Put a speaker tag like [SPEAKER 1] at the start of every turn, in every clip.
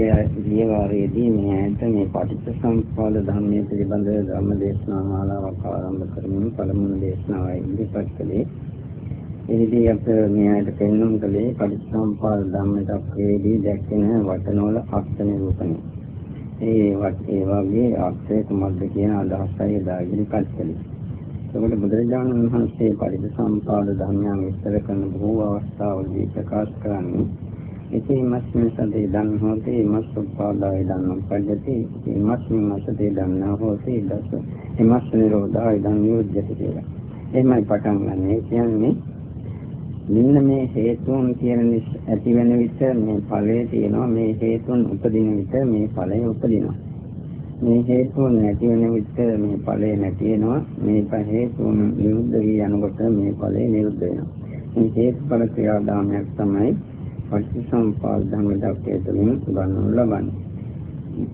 [SPEAKER 1] ගිය වාරයේදී මේ ඇයට මේ පටිච්චසමුප්පාද ධර්මයේ පිළිබඳ ධර්ම දේශනා මාලාවක් ආරම්භ කරමින් පළමුව දේශනාවයි ඉදිරිපත් කළේ. එහිදී අප මේ ඇයට පෙන්වුම් කළේ පටිච්චසමුප්පාද ධර්මයට අපේදී දැක්වෙන වචනවල අර්ථ නිරූපණය. ඒ ඒ වගේ අර්ථය කුමක්ද කියන අදහසයි එදා ඉදිරිපත් කළේ. එතකොට බුදුරජාණන් වහන්සේ පටිච්චසමුප්පාද ධර්මයන් විස්තර කරන බොහෝ අවස්ථාවලදී ප්‍රකාශ කරන්නේ ඉතින් මස්මින් සතේ දන් හොතේ මස් උපාදාය දන් උපජ්ජති ඉතින් මස්මින් මසතේ දන් හොතේ දස එමස් නිරෝධාය දන් නිරුද්ධති කියලා. එහෙමයි පටන් ගන්න. ඒ කියන්නේ මෙන්න මේ හේතුන් කියන ඇති වෙන විට මේ ඵලය තියෙනවා මේ හේතුන් උපදින විට මේ ඵලය උපදිනවා. මේ හේතුන් නැති වෙන විට මේ ඵලය නැති වෙනවා. මේ හේතුන් නිරුද්ධ වී යනකොට මේ ඵලය නිරුද්ධ වෙනවා. මේ හේතුඵල ක්‍රියාදාමයක් තමයි පටිච්චසමුපාද ධර්ම දක්කේ තුලින් උගන්වනු ලබන්නේ.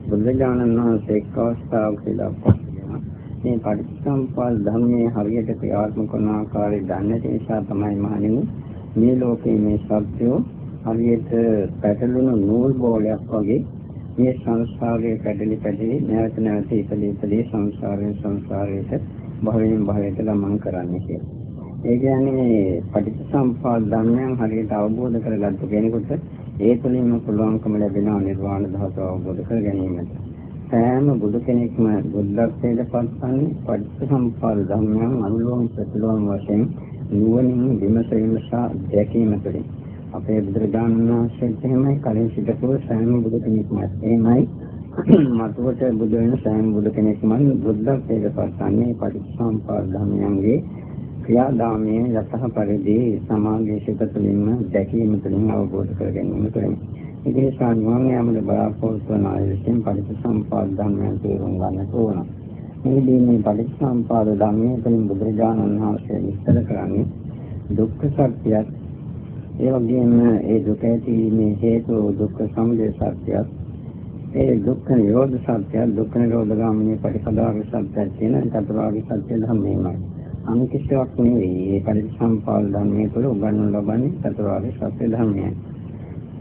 [SPEAKER 1] බුදුරජාණන් වහන්සේ එක් අවස්ථාවක දක්වනවා මේ පටිච්චසමුපාද ධර්මයේ හරියට ක්‍රියාත්මක කරන ආකාරය දන්නේ නිසා තමයි මහණෙනි මේ ලෝකයේ මේ සත්‍යෝ හරියට පැටළුණු නූල් බෝලයක් වගේ මේ සංසාරයේ පැටලි පැටලි නැවත නැවත ඉපදී ඉපදී සංසාරයෙන් සංසාරයට භවයෙන් භවයට ගමන් කරන්නේ කියලා. ඒ කියන්නේ පටිච්චසමුප්පාද ධර්මයන් හරියට අවබෝධ කරගත්ත කෙනෙකුට ඒ තුළින්ම පුළුවන්කම ලැබෙනවා නිර්වාණ ධාතුව අවබෝධ කර ගැනීමට. සෑම බුදු කෙනෙක්ම බුද්ධත්වයට පත්වන්නේ පටිච්චසමුප්පාද ධර්මයන් අනුලෝම ප්‍රතිලෝම වශයෙන් නුවණින් විමසීම සහ දැකීම තුළින්. අපේ බුදුරජාණන් වහන්සේත් එහෙමයි කලින් සිටපු සෑම බුදු කෙනෙක්ම එහෙමයි මතුවට බුදු වෙන සෑම බුදු කෙනෙක්ම බුද්ධත්වයට පත්වන්නේ පටිච්චසමුප්පාද ධර්මයන්ගේ ක්‍රියාදාමයේ යතහ පරිදි සමාගයේ සිත තුළින්ම දැකීම තුළින් අවබෝධ කර ගැනීම තුළින් ඒ නිසා නිවන් යාමද බලාපොරොත්තු වන අය විසින් පටිච්චසමුපාද ධර්මයන් තේරුම් ගන්නට ඕන. මේදී මේ පටිච්චසමුපාද ධර්මයේ තුළින් බුදුරජාණන් වහන්සේ විස්තර කරන්නේ දුක්ඛ සත්‍යයත් ඒ වගේම ඒ දුක ඇතිවීමේ හේතු දුක්ඛ සමුදය සත්‍යයත් ඒ දුක්ඛ නිරෝධ සත්‍යයත් දුක්ඛ නිරෝධ ගාමිනී පටිපදාවේ සත්‍යයත් කියන චතුරාර්ය සත්‍ය ධර්මයමයි. අනිකිෂයක් නෙවෙයි. ඒ පරිසම්පාද ධර්මයේ තුළ උගන්වනු ලබන්නේ චතුරාර්ය සත්‍ය ධර්මයයි.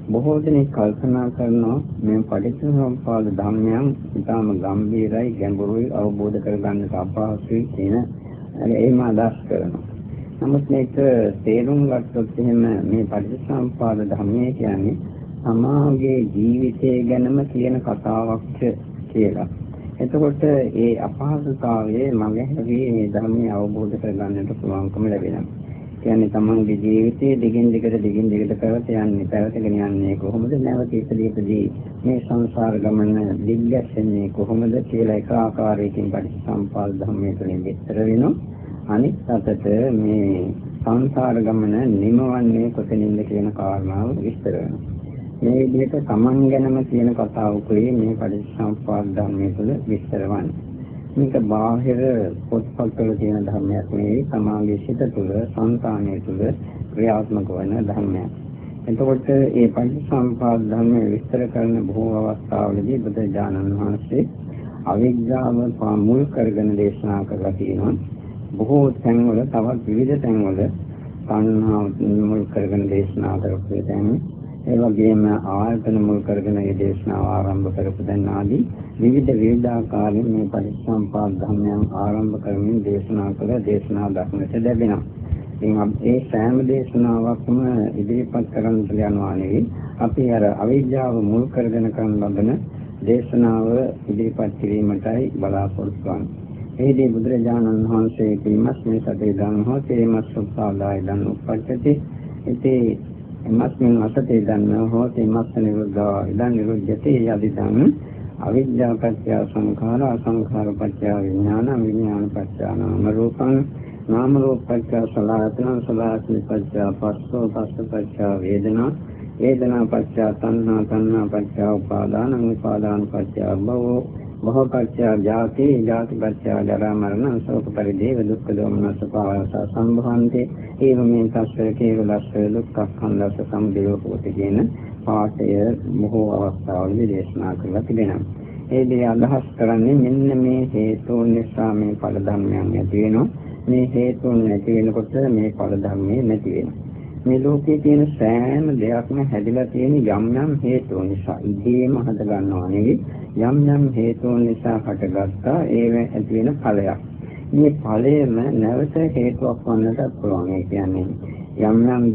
[SPEAKER 1] බොහෝ දෙනෙක් කල්පනා කරනවා මේ පටිච්චසමුප්පාද ධර්මයන් ඉතාම ගැඹීරයි ගැඹුරුයි අවබෝධ කරගන්නට අපහසුයි කියන එහෙම අදහස් කරනවා. නමුත් මේක තේරුම් ගත්තොත් එහෙම මේ පටිච්චසමුප්පාද ධර්මය කියන්නේ සමාගයේ ජීවිතය ගැනම කියන කතාවක් කියලා. එතකොට ඒ අපහසුතාවයේ මගහැරී මේ ධර්මය අවබෝධ කරගන්නට පුළුවන්කම ලැබෙනවා. කියන්නේ තමන්ගේ ජීවිතයේ දිගින් දිගට දිගින් දිගට පැවත යන්නේ පැවතගෙන යන්නේ කොහොමද නැවත ඉපදීපදී මේ සංසාර ගමන දිග්ගැස්සෙන්නේ කොහොමද කියලා එක ආකාරයකින් පරිසම්පාද ධර්මයේ තුලින් විස්තර වෙනවා. අනිත් අතට මේ සංසාර ගමන නිමවන්නේ කොතනින්ද කියන කාරණාව විස්තර වෙනවා. මේ විදිහට Taman ගැනම තියෙන කතාවකුයි මේ පටිච්චසමුප්පාද ධර්මයේ තුල විස්තර වන්නේ. මේක බාහිර පොත්පත්වල තියෙන ධර්මයක් නෙවෙයි සමාගයේ සිත තුළ සංකාණය තුළ ක්‍රියාත්මක වන ධර්මයක්. එතකොට මේ පටිච්චසමුප්පාද ධර්මයේ විස්තර කරන බොහෝ අවස්ථාවලදී බුදුජානන් වහන්සේ අවිද්‍යාව මුල් කරගෙන දේශනා කරලා තියෙනවා. බොහෝ තැන්වල තවත් විවිධ තැන්වල සංහාව මුල් කරගෙන දේශනා කරපු තැන් ඒ වගේම ආයතන මුල් කරගෙන මේ දේශනාව ආරම්භ කරපු දැන් ආදී විවිධ විවිධාකාරයෙන් මේ පරිසම්පාද ධර්මයන් ආරම්භ කරමින් දේශනා කළ දේශනා දක්නට ලැබෙනවා. ඉතින් ඒ සෑම දේශනාවක්ම ඉදිරිපත් කරන්න යනවා නෙවෙයි අපි අර අවිද්‍යාව මුල් කරගෙන කරන ලබන දේශනාව ඉදිරිපත් කිරීමටයි බලාපොරොත්තු වෙන්නේ. එහිදී බුදුරජාණන් වහන්සේ කිමස් මේ සතේ දන් හෝ තේමස් සුපාදාය දන් උපච්චති. ඉතින් එමස්මින් අසතේ දන්න හෝති මස්ස නිරුද්ධා ඉදන් නිරුද්ධති යදිදං අවිද්‍යා පත්‍ය සංඛාර අසංඛාර පත්‍ය විඥාන විඥාන පත්‍ය නාම රූපං. නාම රූප පත්‍ය සලආයතන සලආයතන පත්‍ය පස්සෝ පස්ස පත්‍ය වේදනා. වේදනා පත්‍ය තණ්හා තණ්හා පත්‍ය උපාදාන උපාදාන පත්‍ය භවෝ. භවපත්‍ය ජාති ජාතිපත්‍ය ජරා මරණ ශෝක පරිදේව දුක්ඛ දෝමනස පාවස සම්භවන්ති ඒවමේ තස්ස කේවලස්ස දුක්ඛඛණ්ඩස්ස සම්දේව හෝති කියන පාඨය බොහෝ අවස්ථාවලදී දේශනා කරලා තිබෙනවා. ඒ දේ අදහස් කරන්නේ මෙන්න මේ හේතුන් නිසා මේ ඵල ධර්මයන් ඇති වෙනවා. මේ හේතුන් නැති වෙනකොට මේ ඵල ධර්මයේ නැති වෙනවා. මේ ලෝකයේ තියෙන සෑම දෙයක්ම හැදිලා තියෙන යම් යම් හේතු නිසා ඉදීම හද ගන්නවා නෙවෙයි යම් යම් හේතුන් නිසා හටගත්තා ඒව ඇති වෙන ඵලයක්. මේ ඵලයම නැවත හේතුවක් වන්නට පුළුවන්. ඒ කියන්නේ යම් යම්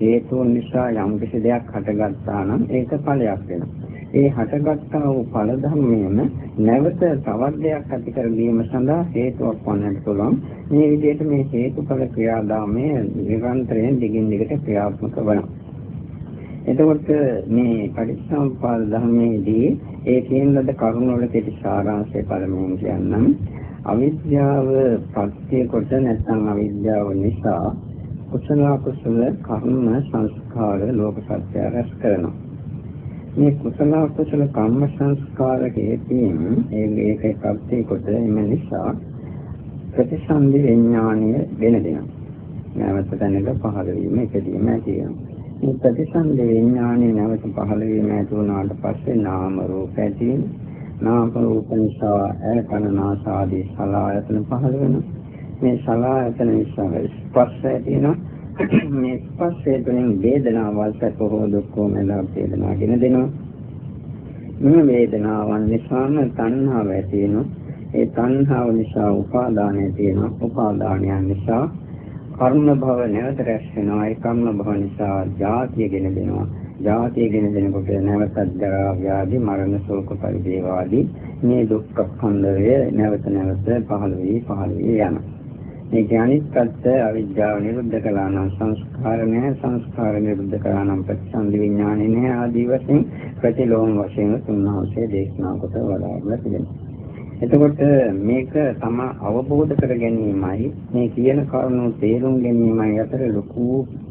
[SPEAKER 1] හේතුන් නිසා යම් කිසි දෙයක් හටගත්තා නම් ඒක ඵලයක් වෙනවා. ඒ හටගත්තා වූ ඵල ධර්මයේම නැවත තවත් දෙයක් ඇති කර ගැනීම සඳහා හේතුවක් වන්නට පුළුවන්. මේ විදිහට මේ හේතුඵල ක්‍රියාදාමය නිරන්තරයෙන් දිගින් දිගට ක්‍රියාත්මක වෙනවා. එතකොට මේ පටිච්චසමුප්පාද ධර්මයේදී ඒ කියන ලද කරුණ වල කෙටි සාරාංශය පළමුවෙන් කියන්නම්. අවිද්‍යාව පත්‍ය කොට නැත්නම් අවිද්‍යාව නිසා කුසල කුසල කර්ම සංස්කාර ලෝක සත්‍ය රැස් කරනවා. මේ කුසල කුසල කම්ම සංස්කාර හේතුයෙන් ඒ මේකේ ප්‍රත්‍ය කොට එම නිසා ප්‍රතිසන්දි විඥානය වෙන දෙනවා. නැවත තැනක පහළ වීම එකදීම ඇති වෙනවා. මේ ප්‍රතිසන්දි විඥානය නැවත පහළ වීම ඇති වුණාට පස්සේ නාම රූප ඇති නාම රූප නිසා ඇය කන නාසාදී සලආයතන පහළ වෙනවා. මේ සලආයතන නිසා ස්පර්ශ ඇති වෙනවා. මේ ස්පර්ශය තුළින් වේදනාවල් සැප හෝ දුක් හෝ මඳක් වේදනා කියන දෙනවා. මේ වේදනාවන් නිසාම තණ්හාව ඇති වෙනවා. ඒ තණ්හාව නිසා උපාදානය තියෙනවා. උපාදානයන් නිසා කර්ම භව නැවත රැස් වෙනවා. ඒ කර්ම භව නිසා ජාතිය ගෙන දෙනවා. ජාතිය ගෙන දෙනකොට නැවතත් ජරා ව්‍යාධි මරණ ශෝක පරිදේවාදී මේ දුක්ඛ ස්කන්ධය නැවත නැවත පහළ වී පහළ වී යනවා. මේක අනිත් පැත්ත අවිද්‍යාව නිරුද්ධ කළා නම් සංස්කාර නැහැ සංස්කාර නිරුද්ධ කළා නම් ප්‍රතිසන්දි විඥානෙ නැහැ ආදී වශයෙන් ප්‍රතිලෝම වශයෙන් තුන්වහන්සේ දේශනා කොට වදාළා තිබෙනවා. එතකොට මේක තම අවබෝධ කර ගැනීමයි මේ කියන කරුණු තේරුම් ගැනීමයි අතර ලොකු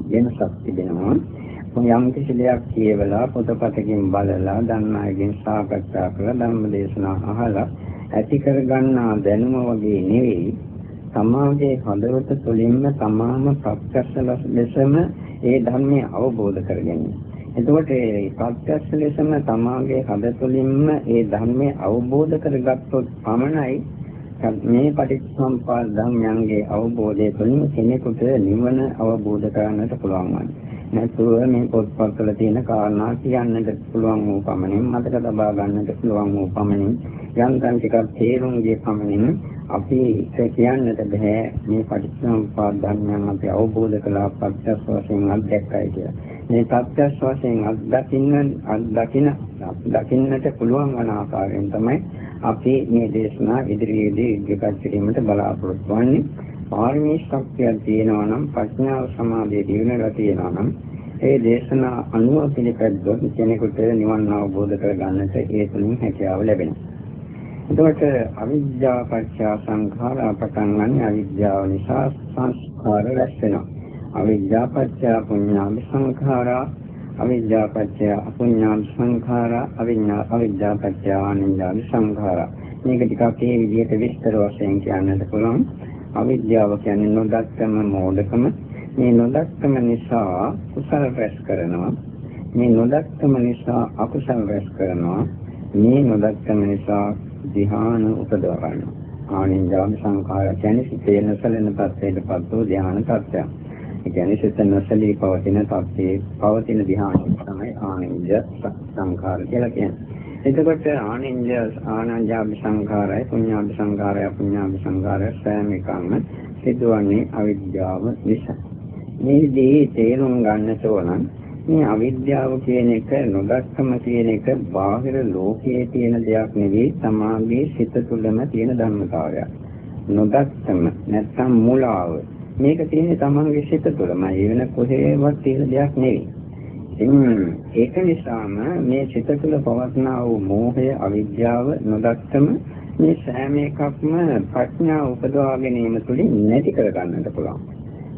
[SPEAKER 1] වෙනසක් තිබෙනවා. යම් කිසි දෙයක් කියවලා පොතපතකින් බලලා දන්නායකින් සාකච්ඡා කරලා ධර්ම දේශනා අහලා ඇති කර ගන්නා දැනුම වගේ නෙවෙයි සමාජයේ හදවත තුළින්ම තමාම ප්‍රත්‍යක්ෂ ලෙසම ඒ ධර්මය අවබෝධ කරගන්න. එතකොට ඒ ප්‍රත්‍යක්ෂ ලෙසම තමාගේ හද තුළින්ම ඒ ධර්මය අවබෝධ කරගත්තොත් පමණයි මේ පටිච්චසමුප්පාද ධර්මයන්ගේ අවබෝධය තුළින් කෙනෙකුට නිවන අවබෝධ කරගන්නට පුළුවන් වන්නේ. නැතුව මේ පොත්පත්වල තියෙන කාරණා කියන්නට පුළුවන් වූ පමණින් මතක තබා ගන්නට පුළුවන් වූ පමණින් යන්තම් ටිකක් තේරුම් ගිය පමණින් අපි කියන්නට බෑ මේ පටිච්චසමුප්පාද ධර්මයන් අපි අවබෝධ කළා ප්‍රත්‍යක්ෂ වශයෙන් අත්දැක්කයි කියලා. මේ ප්‍රත්‍යක්ෂ වශයෙන් අත්දකින්න අත්දකින්න දකින්නට පුළුවන් වන ආකාරයෙන් තමයි අපි මේ දේශනා ඉදිරියේදී ඉදිරිපත් කිරීමට බලාපොරොත්තු වෙන්නේ. පාරමී ශක්තියක් තියෙනවා නම් ප්‍රඥාව සමාධිය දිනවලා තියෙනවා නම් ඒ දේශනා අනුව පිළිපැද්දොත් කෙනෙකුට නිවන් අවබෝධ කරගන්නට ඒ තුලින් හැකියාව ලැබෙනවා. එතකොට අවිද්‍යාව පත්‍ය සංඛාරා පටන් ගන්න අවිද්‍යාව නිසා සංස්කාර රැස් වෙනවා. අවිද්‍යාව පත්‍ය පුඤ්ඤාභි සංඛාරා අවිද්‍යාව පත්‍ය අපුඤ්ඤාභි සංඛාරා අවිඤ්ඤා අවිද්‍යාව පත්‍ය ආනිඤ්ඤාභි සංඛාරා මේක ටිකක් මේ විදිහට විස්තර වශයෙන් කියන්නට පුළුවන්. අවිද්‍යාව කියන්නේ නොදක්කම මෝඩකම. මේ නොදක්කම නිසා කුසල රැස් කරනවා. මේ නොදක්කම නිසා අකුසල රැස් කරනවා. මේ නොදක්කම නිසා ධ්‍යාන උපදව ගන්නවා. ආනින්ජාම සංඛාර කියන්නේ සිතේ නොසලෙන තත්ත්වයටපත් වූ ධ්‍යාන තත්ත්වයක්. ඒ කියන්නේ සිත නොසලී පවතින තත්ත්වයේ පවතින ධ්‍යාන තමයි ආනින්ජ සංඛාර කියලා කියන්නේ. එතකොට ආනින්ජ ආනන්ජාභි සංඛාරය පුඤ්ඤාභි සංඛාරය පුඤ්ඤාභි සංඛාරය සෑම එකක්ම සිදුවන්නේ අවිද්‍යාව නිසා. මේ දේ තේරුම් ගන්නට ඕන මේ අවිද්‍යාව කියන එක නොදක්කම කියන එක බාහිර ලෝකයේ තියෙන දෙයක් නෙවෙයි තමාගේ සිත තුළම තියෙන ධර්මතාවයක්. නොදක්කම නැත්නම් මුලාව මේක තියෙන්නේ තමන්ගේ සිත තුළමයි වෙන කොහේවත් තියෙන දෙයක් නෙවෙයි. ඉතින් ඒක නිසාම මේ චිත තුළ පවත්නා වූ මෝහය අවිද්‍යාව නොදක්කම මේ සෑම එකක්ම ප්‍රඥාව උපදවා ගැනීම තුළින් නැති කර ගන්නට පුළුවන්.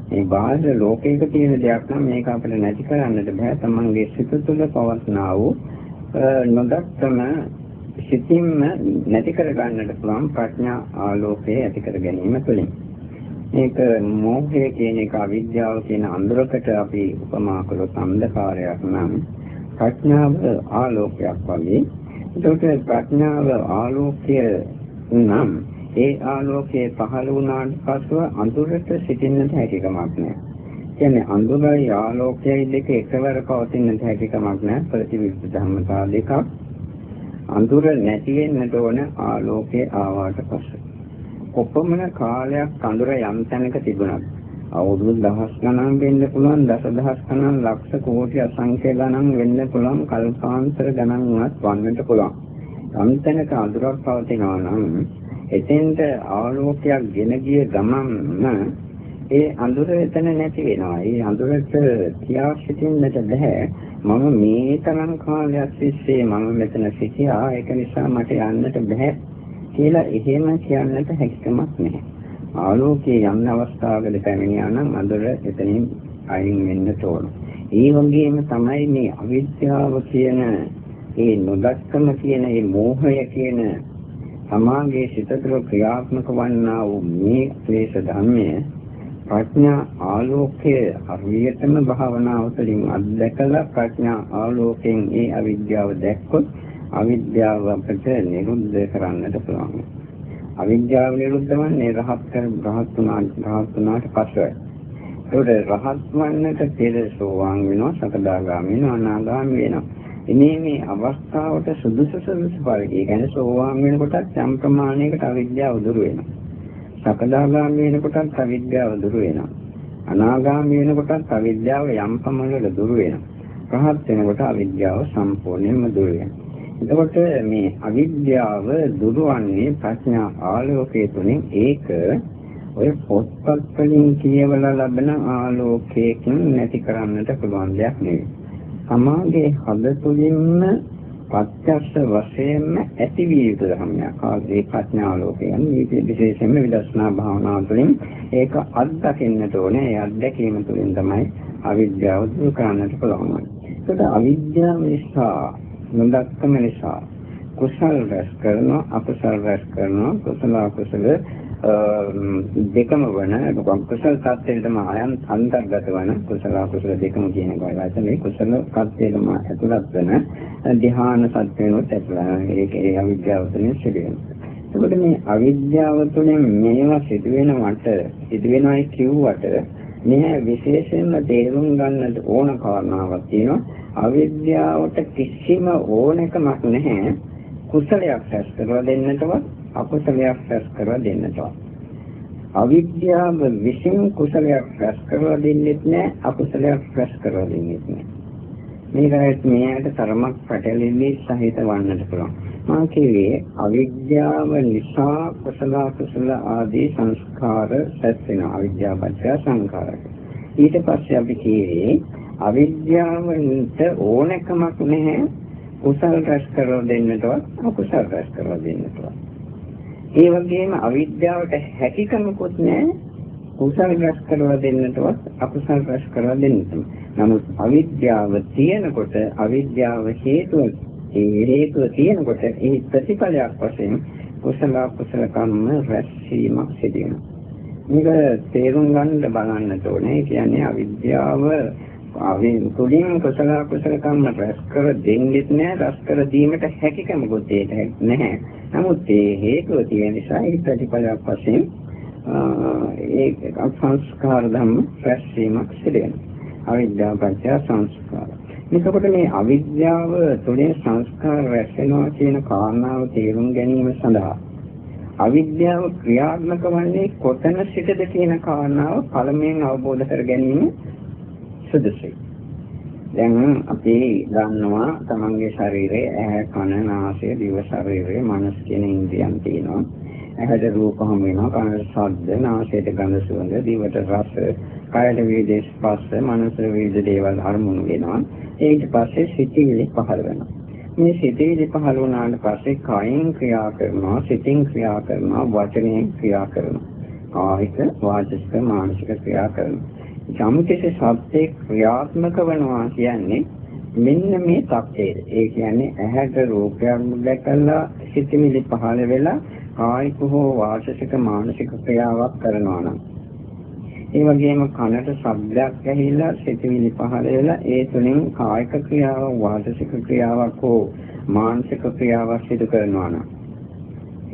[SPEAKER 1] මේ බාහිර ලෝකයක තියෙන දෙයක් නම් මේක අපිට නැති කරන්නට බෑ. තමන්ගේ සිත තුළ පවත්නා වූ නොදක්කම සිතින්ම නැති කර ගන්නට පුළුවන් ප්‍රඥා ආලෝකය ඇති කර ගැනීම තුළින්. මේක මෝහය කියන එක අවිද්‍යාව කියන අඳුරකට අපි උපමා කළොත් අන්ධකාරයක් නම් ප්‍රඥාව ආලෝකයක් වගේ. ඒකට ප්‍රඥාව ආලෝකය නම් ඒ ආලෝකයේ පහළ වුණාට පස්සෙ අඳුරට සිටින්නට හැකියාවක් නැහැ. කියන්නේ අඳුරයි ආලෝකයයි දෙක එකවර පවතින හැකියාවක් නැහැ ප්‍රතිවිරුද්ධ ධර්මතා දෙකක්. අඳුර නැති වෙන්නට ඕන ආලෝකයේ ආවට පස්සේ. කොපමණ කාලයක් අඳුර යම් තැනක තිබුණත් අවුරුදු දහස් ගණන් වෙන්න පුළුවන් දසදහස් ගණන් ලක්ෂ කෝටි අසංඛ්‍ය ගණන් වෙන්න පුළුවන් කල්පාන්තර ගණන් වුණත් වන්නට පුළුවන්. යම් තැනක අඳුරක් පවතිනවා නම් එතෙන්ට ආලෝකයක් ගෙන ගිය ගමන්ම ඒ අඳුර එතන නැති වෙනවා. ඒ අඳුරට තියා සිටින්නට බෑ. මම මේ තරම් කාලයක් තිස්සේ මම මෙතන සිටියා. ඒක නිසා මට යන්නට බෑ කියලා එහෙම කියන්නට හැකියාවක් නැහැ. ආලෝකයේ යම් අවස්ථාවකදී පැමිණියා නම් අඳුර එතනින් අයින් වෙන්න ඕන. ඒ වගේම තමයි මේ අවිද්‍යාව කියන ඒ නොදක්කම කියන ඒ මෝහය කියන සමාගයේ සිත තුළ ක්‍රියාත්මක වන්නා වූ මේ ක්ලේශ ධර්මය ප්‍රඥා ආලෝකයේ හරියටම භාවනාව තුළින් අත්දැකලා ප්‍රඥා ආලෝකයෙන් ඒ අවිද්‍යාව දැක්කොත් අවිද්‍යාව අපිට නිරුද්ධ කරන්නට පුළුවන්. අවිද්‍යාව නිරුද්ධ වන්නේ රහත් කර රහත් වුණාට රහත් වුණාට පස්සේ. ඒකට රහත් වන්නට පෙර සෝවාන් වෙනවා, සකදාගාමී වෙනවා, අනාගාමී වෙනවා. ඉන්නේ මේ අවස්ථාවට සුදුසු සුදුසු පරිදි කියන්නේ සෝවාන් වෙනකොටත් යම් ප්‍රමාණයකට අවිද්‍යාව දුරු වෙනවා. සකදාගාමී වෙනකොටත් අවිද්‍යාව දුරු වෙනවා. අනාගාමී වෙනකොටත් අවිද්‍යාව යම් පමණකට දුරු වෙනවා. රහත් වෙනකොට අවිද්‍යාව සම්පූර්ණයෙන්ම දුරු වෙනවා. එතකොට මේ අවිද්‍යාව දුරවන්නේ ප්‍රඥා ආලෝකයේ තුලින් ඒක ඔය පොත්පත් වලින් කියවලා ලබන ආලෝකයකින් නැති කරන්නට පුළුවන් දෙයක් නෙවෙයි. සමාගයේ හද තුලින්ම ප්‍රත්‍යක්ෂ වශයෙන්ම ඇති විය යුතු ධර්මයක්. ආදී ප්‍රඥාලෝකය කියන්නේ විශේෂයෙන්ම විදර්ශනා භාවනාව තුළින් ඒක අත්දකින්නට ඕනේ. ඒ අත්දැකීම තුළින් තමයි අවිද්‍යාව දුරු කරන්නට පුළුවන්. ඒකට අවිද්‍යාව නිසා නොදක්කම නිසා කුසල් රැස් කරනවා අකුසල් රැස් කරනවා. කුසල අකුසල දෙකම වන කුසල tattෙටම අයන් අන්තර්ගත වන කුසල අකුසල දෙකම කියන එකයි වචනේ. කුසල tattෙටම ඇතුළත් වෙන ධ්‍යාන සත්‍යනොත් ඇතුළත් ඒකේ අවිද්‍යාව තුළින් සිදුවෙනවා. එතකොට මේ අවිද්‍යාව තුළින් මේවා සිදුවෙනවට සිදුවෙනවයි කිව්වට මෙහැ විශේෂයෙන්ම තේරුම් ගන්නට ඕන කාරණාවක් තියෙනවා. අවිද්‍යාවට කිසිම ඕනකමක් නැහැ. කුසලයක් රැස් කරලා දෙන්නටවත් අකුසලයක් රැස් කරලා දෙන්නටවත්. අවිද්‍යාව විසින් කුසලයක් රැස් කරලා දෙන්නෙත් නැහැ අකුසලයක් රැස් කරලා දෙන්නෙත් නැහැ. මේකට මේකට තරමක් පැටලෙන්නේ සහිත වන්නට පුළුවන්? මා කියවේ අවිද්‍යාව නිසා කුසල කුසල ආදී සංස්කාර රැස් වෙනවා. අවිද්‍යාවපත්‍ය සංඛාරය ඊට පස්සේ අපි කියවේ අවිද්‍යාවට ඕනකමක් නැහැ කුසල් රැස් කරලා දෙන්නටවත් අකුසල් රැස් කරලා දෙන්නටවත්. ඒ වගේම අවිද්‍යාවට හැකියකමකුත් නැහැ. කුසල් රැස් කරලා දෙන්නටවත් අකුසල් රැස් කරලා දෙන්නටම. නමුත් අවිද්‍යාව තියෙනකොට අවිද්‍යාව හේතුව ඒ හේතුව තියෙනකොට ඒ ප්‍රතිඵලයක් වශයෙන් කුසල අකුසල කර්ම රැස්වීමක් සිදු වෙනවා. මේක තේරුම් ගන්න බලන්න ඕනේ. කියන්නේ අවිද්‍යාව ආවේ තුලින් කුසල කුසල කම්ම රැස් කර දෙන්නෙත් නෑ රැස් කර දීමට හැකියකමකුත් ඒක නැහැ. නමුත් ඒ හේතුව තියෙන නිසා ඒ ප්‍රතිඵලයක් වශයෙන් ඒ සංස්කාර ධම්ම රැස්වීමක් සිදු වෙනවා. අවිද්‍යාව පත්‍ය සංස්කාර. එතකොට මේ අවිද්‍යාව තුළින් සංස්කාර රැස් වෙනවා කියන කාරණාව තේරුම් ගැනීම සඳහා අවිද්‍යාව ක්‍රියාත්මක වන්නේ කොතන සිටද කියන කාරණාව පළමුවෙන් අවබෝධ කර ගැනීම සුදුසුයි. දැන් අපි දන්නවා තමන්ගේ ශරීරයේ ඇහැ කන නාසය දිව ශරීරය මනස කියන ඉන්ද්‍රියන් තියෙනවා. ඇහැට රූප හම් වෙනවා කනට ශබ්ද නාසයට ගඳ සුවඳ දිවට රස කයට වේදේ ස්පර්ශ මනසට වේද දේවල් අරමුණු වෙනවා. ඊට පස්සේ සිතිවිලි පහළ වෙනවා. මේ සිතිවිලි පහළ වුණාට පස්සේ කයින් ක්‍රියා කරනවා සිතින් ක්‍රියා කරනවා වචනයෙන් ක්‍රියා කරනවා. කායික වාචික මානසික ක්‍රියා කරනවා. යම්කිසි සත්‍යයක් ක්‍රියාත්මක වෙනවා කියන්නේ මෙන්න මේ தත්ත්වය. ඒ කියන්නේ ඇහැට රූපයක් දැකලා සිතිවිලි පහළ වෙලා කායික හෝ වාචික මානසික ක්‍රියාවක් කරනවා නම් ඒ වගේම කනට ශබ්දයක් ඇහිලා සිතිවිලි පහළ වෙලා ඒ තුලින් කායික ක්‍රියාවක් වාචික ක්‍රියාවක් හෝ මානසික ක්‍රියාවක් සිදු කරනවා නම්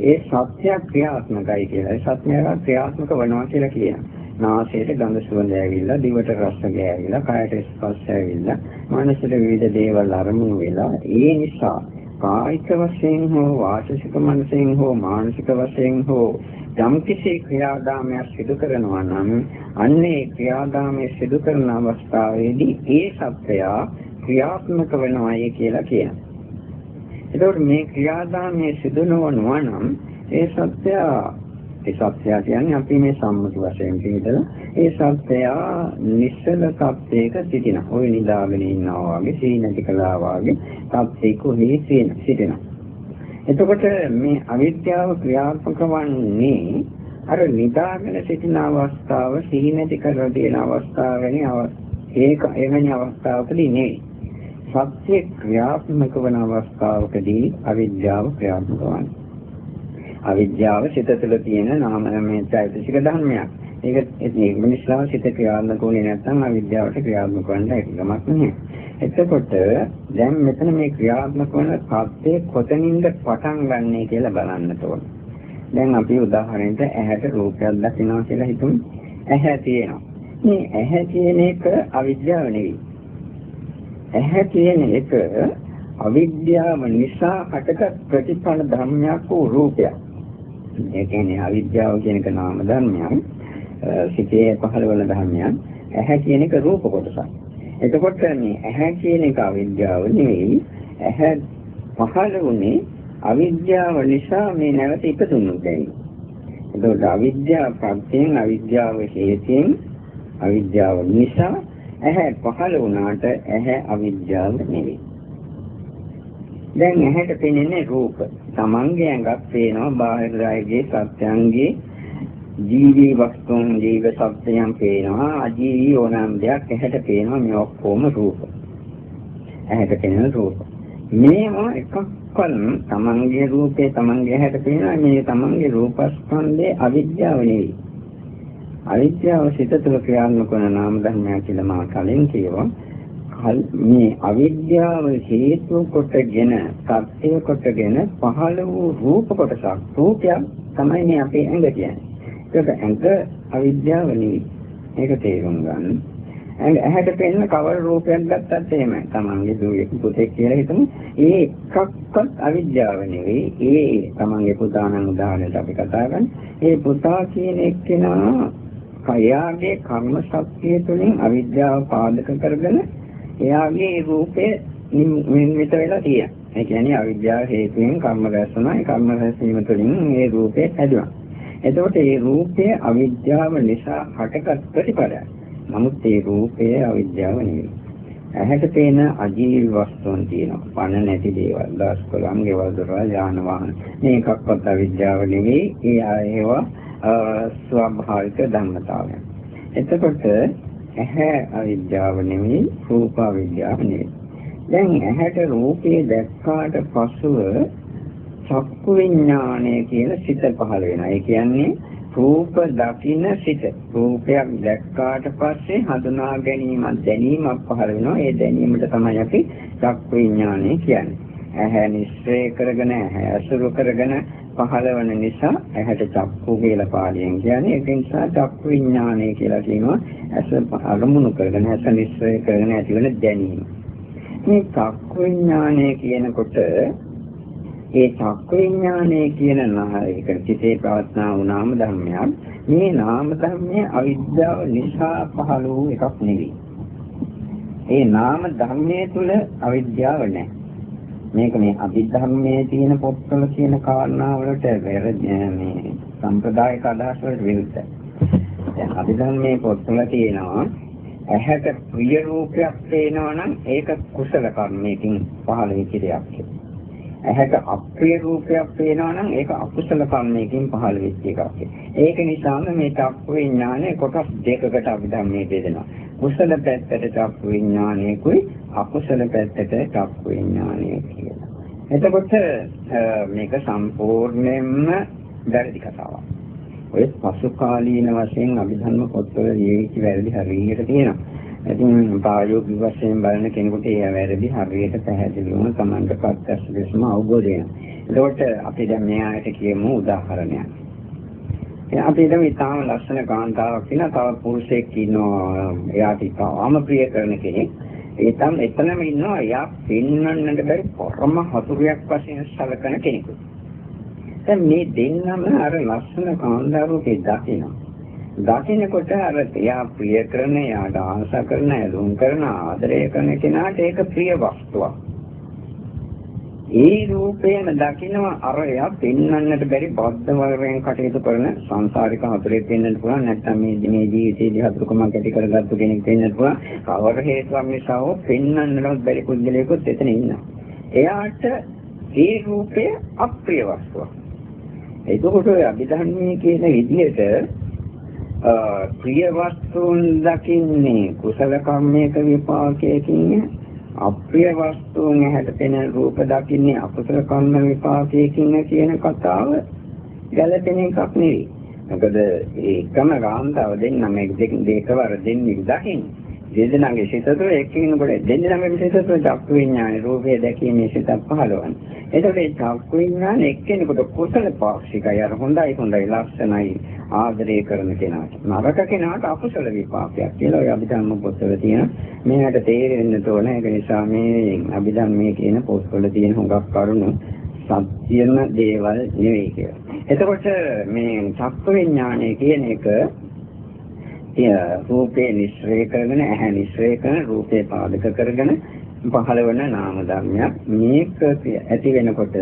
[SPEAKER 1] ඒ සත්‍ය ක්‍රියාත්මකයි කියලා. ඒ සත්‍යය ක්‍රියාත්මක වෙනවා කියලා කියනවා. නාසයට ගඳ සුවඳ ඇවිල්ලා, දිවට රස ගෑවිලා, කයට ස්පර්ශ ඇවිල්ලා, මනසට විවිධ දේවල් අරමුණු වෙලා ඒ නිසා කායික වශයෙන් හෝ වාචික මනසෙන් හෝ මානසික වශයෙන් හෝ යම් කිසි ක්‍රියාදාමයක් සිදු කරනවා නම් අන්නේ ක්‍රියාදාමයේ සිදු කරන අවස්ථාවේදී ඒ සත්‍යය ක්‍රියාත්මක වෙනවායි කියලා කියනවා. ඒතකොට මේ ක්‍රියාදාමයේ සිදු නොවනවා නම් ඒ සත්‍යය ඒ සත්‍යය කියන්නේ අපි මේ සම්මුති වශයෙන් පිළිදලා ඒ සත්‍යය නිශ්චල තත්ත්වයක සිටින. ওই නිදාගෙන ඉන්නවා වගේ සීනටි කළා වගේ තත්ත්වයක හේ සිටිනවා. එතකොට මේ අවිද්‍යාව ක්‍රියාත්මක වන්නේ අර නිදාගෙන සිටින අවස්ථාව සිහිනටි කරලා තියෙන අවස්ථාව වෙන ඒක එවැනි අවස්ථාවකදී නෙවෙයි. සත්‍ය ක්‍රියාත්මක වන අවස්ථාවකදී අවිද්‍යාව ක්‍රියාත්මක වන්නේ. අවිද්‍යාව සිත තුළ තියෙන නාම මේ චෛතසික ධර්මයක්. ඒක ඒක මිනිස්සුන්ව සිත ක්‍රියාත්මක වුණේ නැත්නම් අවිද්‍යාවට ක්‍රියාත්මක වෙන්න එකමක් නැහැ. එතකොට දැන් මෙතන මේ ක්‍රියාත්මක වන සත්‍යය කොතනින්ද පටන් ගන්නෙ කියලා බලන්න ඕන. දැන් අපි උදාහරණයට ඇහැට රූපයක් දකිනවා කියලා හිතමු. ඇහැ තියෙනවා. මේ ඇහැ කියන එක අවිද්‍යාව නෙවෙයි. ඇහැ කියන එක අවිද්‍යාව නිසා හටගත් ප්‍රතිඵල ධර්මයක් වූ රූපයක්. ඒ කියන්නේ අවිද්‍යාව කියන එක නාම ධර්මයක්. සිතේ පහළ වන ධර්මයක්. ඇහැ කියන එක රූප කොටසක්. එතකොට මේ ඇහැ කියන එක අවිද්‍යාව නෙවෙයි. ඇහැ පහළ වුණේ අවිද්‍යාව නිසා මේ නැවත ඉපදුණු දෙයි. එතකොට අවිද්‍යාව ප්‍රත්‍යයෙන් අවිද්‍යාව හේතුයෙන් අවිද්‍යාව නිසා ඇහැ පහළ වුණාට ඇහැ අවිද්‍යාව නෙවෙයි. දැන් ඇහැට පෙනෙන්නේ රූප. තමන්ගේ ඇඟක් පේනවා බාහිර අයගේ සත්‍යංගේ ජීවී වස්තුන් ජීව සත්‍යයන් පේනවා අජීවී ඕනෑම දෙයක් ඇහැට පේනවා මේ ඔක්කොම රූප. ඇහැට පෙනෙන රූප. මේවා එකක්කල් තමන්ගේ රූපේ තමන්ගේ ඇහැට පේනවා මේ තමන්ගේ රූපස්කන්ධයේ අවිද්‍යාව නෙවෙයි. අවිද්‍යාව සිත තුළ ක්‍රියාත්මක වන නාම ධර්මයක් කියලා මා කලින් කියවා. මේ අවිද්‍යාව හේතු කොටගෙන සත්‍ය කොටගෙන පහළ වූ රූප කොටසක් රූපයක් තමයි මේ අපේ ඇඟ කියන්නේ. ඒක ඇඟ අවිද්‍යාව නෙවෙයි. ඒක තේරුම් ගන්න. ඇඟ ඇහැට පෙනෙන කවර රූපයක් ගත්තත් එහෙමයි. තමන්ගේ දුවේ පුතෙක් කියලා හිතමු. ඒ එකක්වත් අවිද්‍යාව නෙවෙයි. ඒ තමන්ගේ පුතා නම් උදාහරණයක් අපි කතා කරන්නේ. ඒ පුතා කියන එක්කෙනා කයාගේ කර්ම ශක්තිය තුළින් අවිද්‍යාව පාදක කරගෙන එයාගේ රූපය නිර්මිත වෙලා තියෙනවා. ඒ කියන්නේ අවිද්‍යාව හේතුවෙන් කර්ම රැස්ුණා. ඒ කර්ම රැස්වීම තුළින් මේ රූපය හැදුණා. එතකොට මේ රූපය අවිද්‍යාව නිසා හටගත් ප්‍රතිඵලයක්. නමුත් මේ රූපය අවිද්‍යාව නෙවෙයි. ඇහැට පේන අජීවී වස්තුන් තියෙනවා. පණ නැති දේවල්, දාස් කොළම්, ගෙවල් දොරවල්, යාන වාහන. මේකක්වත් අවිද්‍යාව නෙවෙයි. ඒ ඒවා ස්වභාවික ධර්මතාවයන්. එතකොට ඇහැ අවිද්‍යාව නෙමෙයි රූප අවිද්‍යාව නෙමෙයි. දැන් ඇහැට රූපේ දැක්කාට පසුව චක්කු විඥානය කියන සිත පහළ වෙනවා. ඒ කියන්නේ රූප දකින්න සිත. රූපයක් දැක්කාට පස්සේ හඳුනා ගැනීමක් දැනීමක් පහළ වෙනවා. ඒ දැනීමට තමයි අපි චක්කු විඥානය කියන්නේ. ඇහැ නිස්සය කරගෙන ඇහැ අසුරු කරගෙන පහළවන නිසා ඇහැට චක්කු කියලා පාලියෙන් කියන්නේ ඒක නිසා චක්කු විඥානය කියලා කියනවා. ඇස අරමුණු කරගෙන ඇස නිස්සය කරගෙන ඇතිවන දැනීම. මේ චක්කු විඥානය කියනකොට ඒ චක්කු විඥානය කියන ඒක සිතේ පවත්නා වූ නාම ධර්මයක්. මේ නාම ධර්මයේ අවිද්‍යාව නිසා පහළ වූ එකක් නෙවෙයි. ඒ නාම ධර්මයේ තුල අවිද්‍යාව නැහැ. මේක මේ අභිධර්මයේ තියෙන පොත්වල කියන කාරණා වලට මේ සම්ප්‍රදායික අදහස් වලට විරුද්ධයි. දැන් අභිධර්මයේ පොත්වල තියෙනවා ඇහැට ප්‍රිය රූපයක් පේනවා නම් ඒක කුසල කර්මයකින් පහළ වෙච්ච දෙයක්. ඇහැට අප්‍රිය රූපයක් පේනවා නම් ඒක අකුසල කර්මයකින් පහළ වෙච්ච එකක්. ඒක නිසාම මේ චක්කු විඥානය කොටස් දෙකකට අභිධර්මයේ බෙදෙනවා. කුසල පැත්තට චක්කු විඥානයකුයි අකුසල පැත්තට චක්කු විඥානය කියලා. එතකොට මේක සම්පූර්ණයෙන්ම වැරදි කතාවක්. ඔය පසු කාලීන වශයෙන් අභිධර්ම පොත්වල ලියවිච්ච වැරදි හරියට තියෙනවා. ඉතින් ප්‍රායෝගික වශයෙන් බලන කෙනෙකුට ඒ වැරදි හරියට පැහැදිලිවම Tamanට ප්‍රත්‍යක්ෂ ලෙසම අවබෝධ වෙනවා. එතකොට අපි දැන් මේ ආයත කියමු උදාහරණයක්. අපි හිතමු ඉතාම ලස්සන කාන්තාවක් ඉන්නවා තව පුරුෂයෙක් ඉන්නවා එයාට ඉතාම ප්‍රිය කරන කෙනෙක් ඒ තම එතනම ඉන්නවා එයා පෙන්වන්නට බැරි පරම හතුරයක් වශයෙන් සැලකෙන කෙනෙකු. දැන් මේ දෙන්නම අර ලස්සන කාන්තාවකේ දකිනවා. දකින්නකොට අර එයා ප්‍රිය කරන, එයාට ආශා කරන, ලුම් කරන, ආදරය කරන කෙනාට ඒක ප්‍රිය වස්තුවක්. ඒ රූපේම දකින්න අර එයා පෙන්වන්නට බැරි බද්ධ වර්ගයෙන් කටයුතු කරන සංසාරික හතරේ පෙන්වන්න පුළුවන් නැත්නම් මේ මේ ජීවිතයේදී හතරකමක් ඇති කරගත්තු කෙනෙක් වෙන්නත් පුළුවන් කවර හේතුවක් නිසා හෝ පෙන්වන්නවත් බැරි පුද්ගලයෙකුත් එතන ඉන්නවා. එයාට ඒ රූපය අප්‍රිය වස්තුවක්. එතකොට අභිධර්මයේ කියන විදිහට ප්‍රිය වස්තුන් දකින්නේ කුසල කර්මයක විපාකයකින් අප්‍රිය වස්තුන් ඇහැට පෙනෙන රූප දකින්නේ අකුසල කර්ම විපාකයකින් කියන කතාව ගැළපෙන එකක් නෙවෙයි. මොකද ඒකම ගාන්තාව දෙන්න මේක දෙක දෙකවර දෙන්නේ දකින්නේ. දෙදෙනාගේ සිත තුළ එක්කිනකොට දෙදෙනාගේ සිත තුළ චක්කු විඥානේ රූපය දැකීමේ සිතක් පහළවන්නේ. එතකොට මේ චක්කු විඥානේ එක්කිනකොට කුසල පාක්ෂිකයි අර හොඳයි හොඳයි ලක්ෂණයි ආදරය කරන කෙනාට. නරක කෙනාට අකුසල විපාකයක් කියලා ඔය අභිධර්ම පොත්වල තියෙන මේකට තේරෙන්න ඕන. ඒක නිසා මේ අභිධර්මයේ කියන පොත්වල තියෙන හුඟක් කරුණු සත්‍යම දේවල් නෙවෙයි කියලා. එතකොට මේ චක්කු විඥානය කියන එක රූපේ නිශ්චය කරගෙන ඇහැ නිශ්චය කරන රූපේ පාදක කරගෙන පහළවන නාම ධර්මයක් මේක ඇති වෙනකොට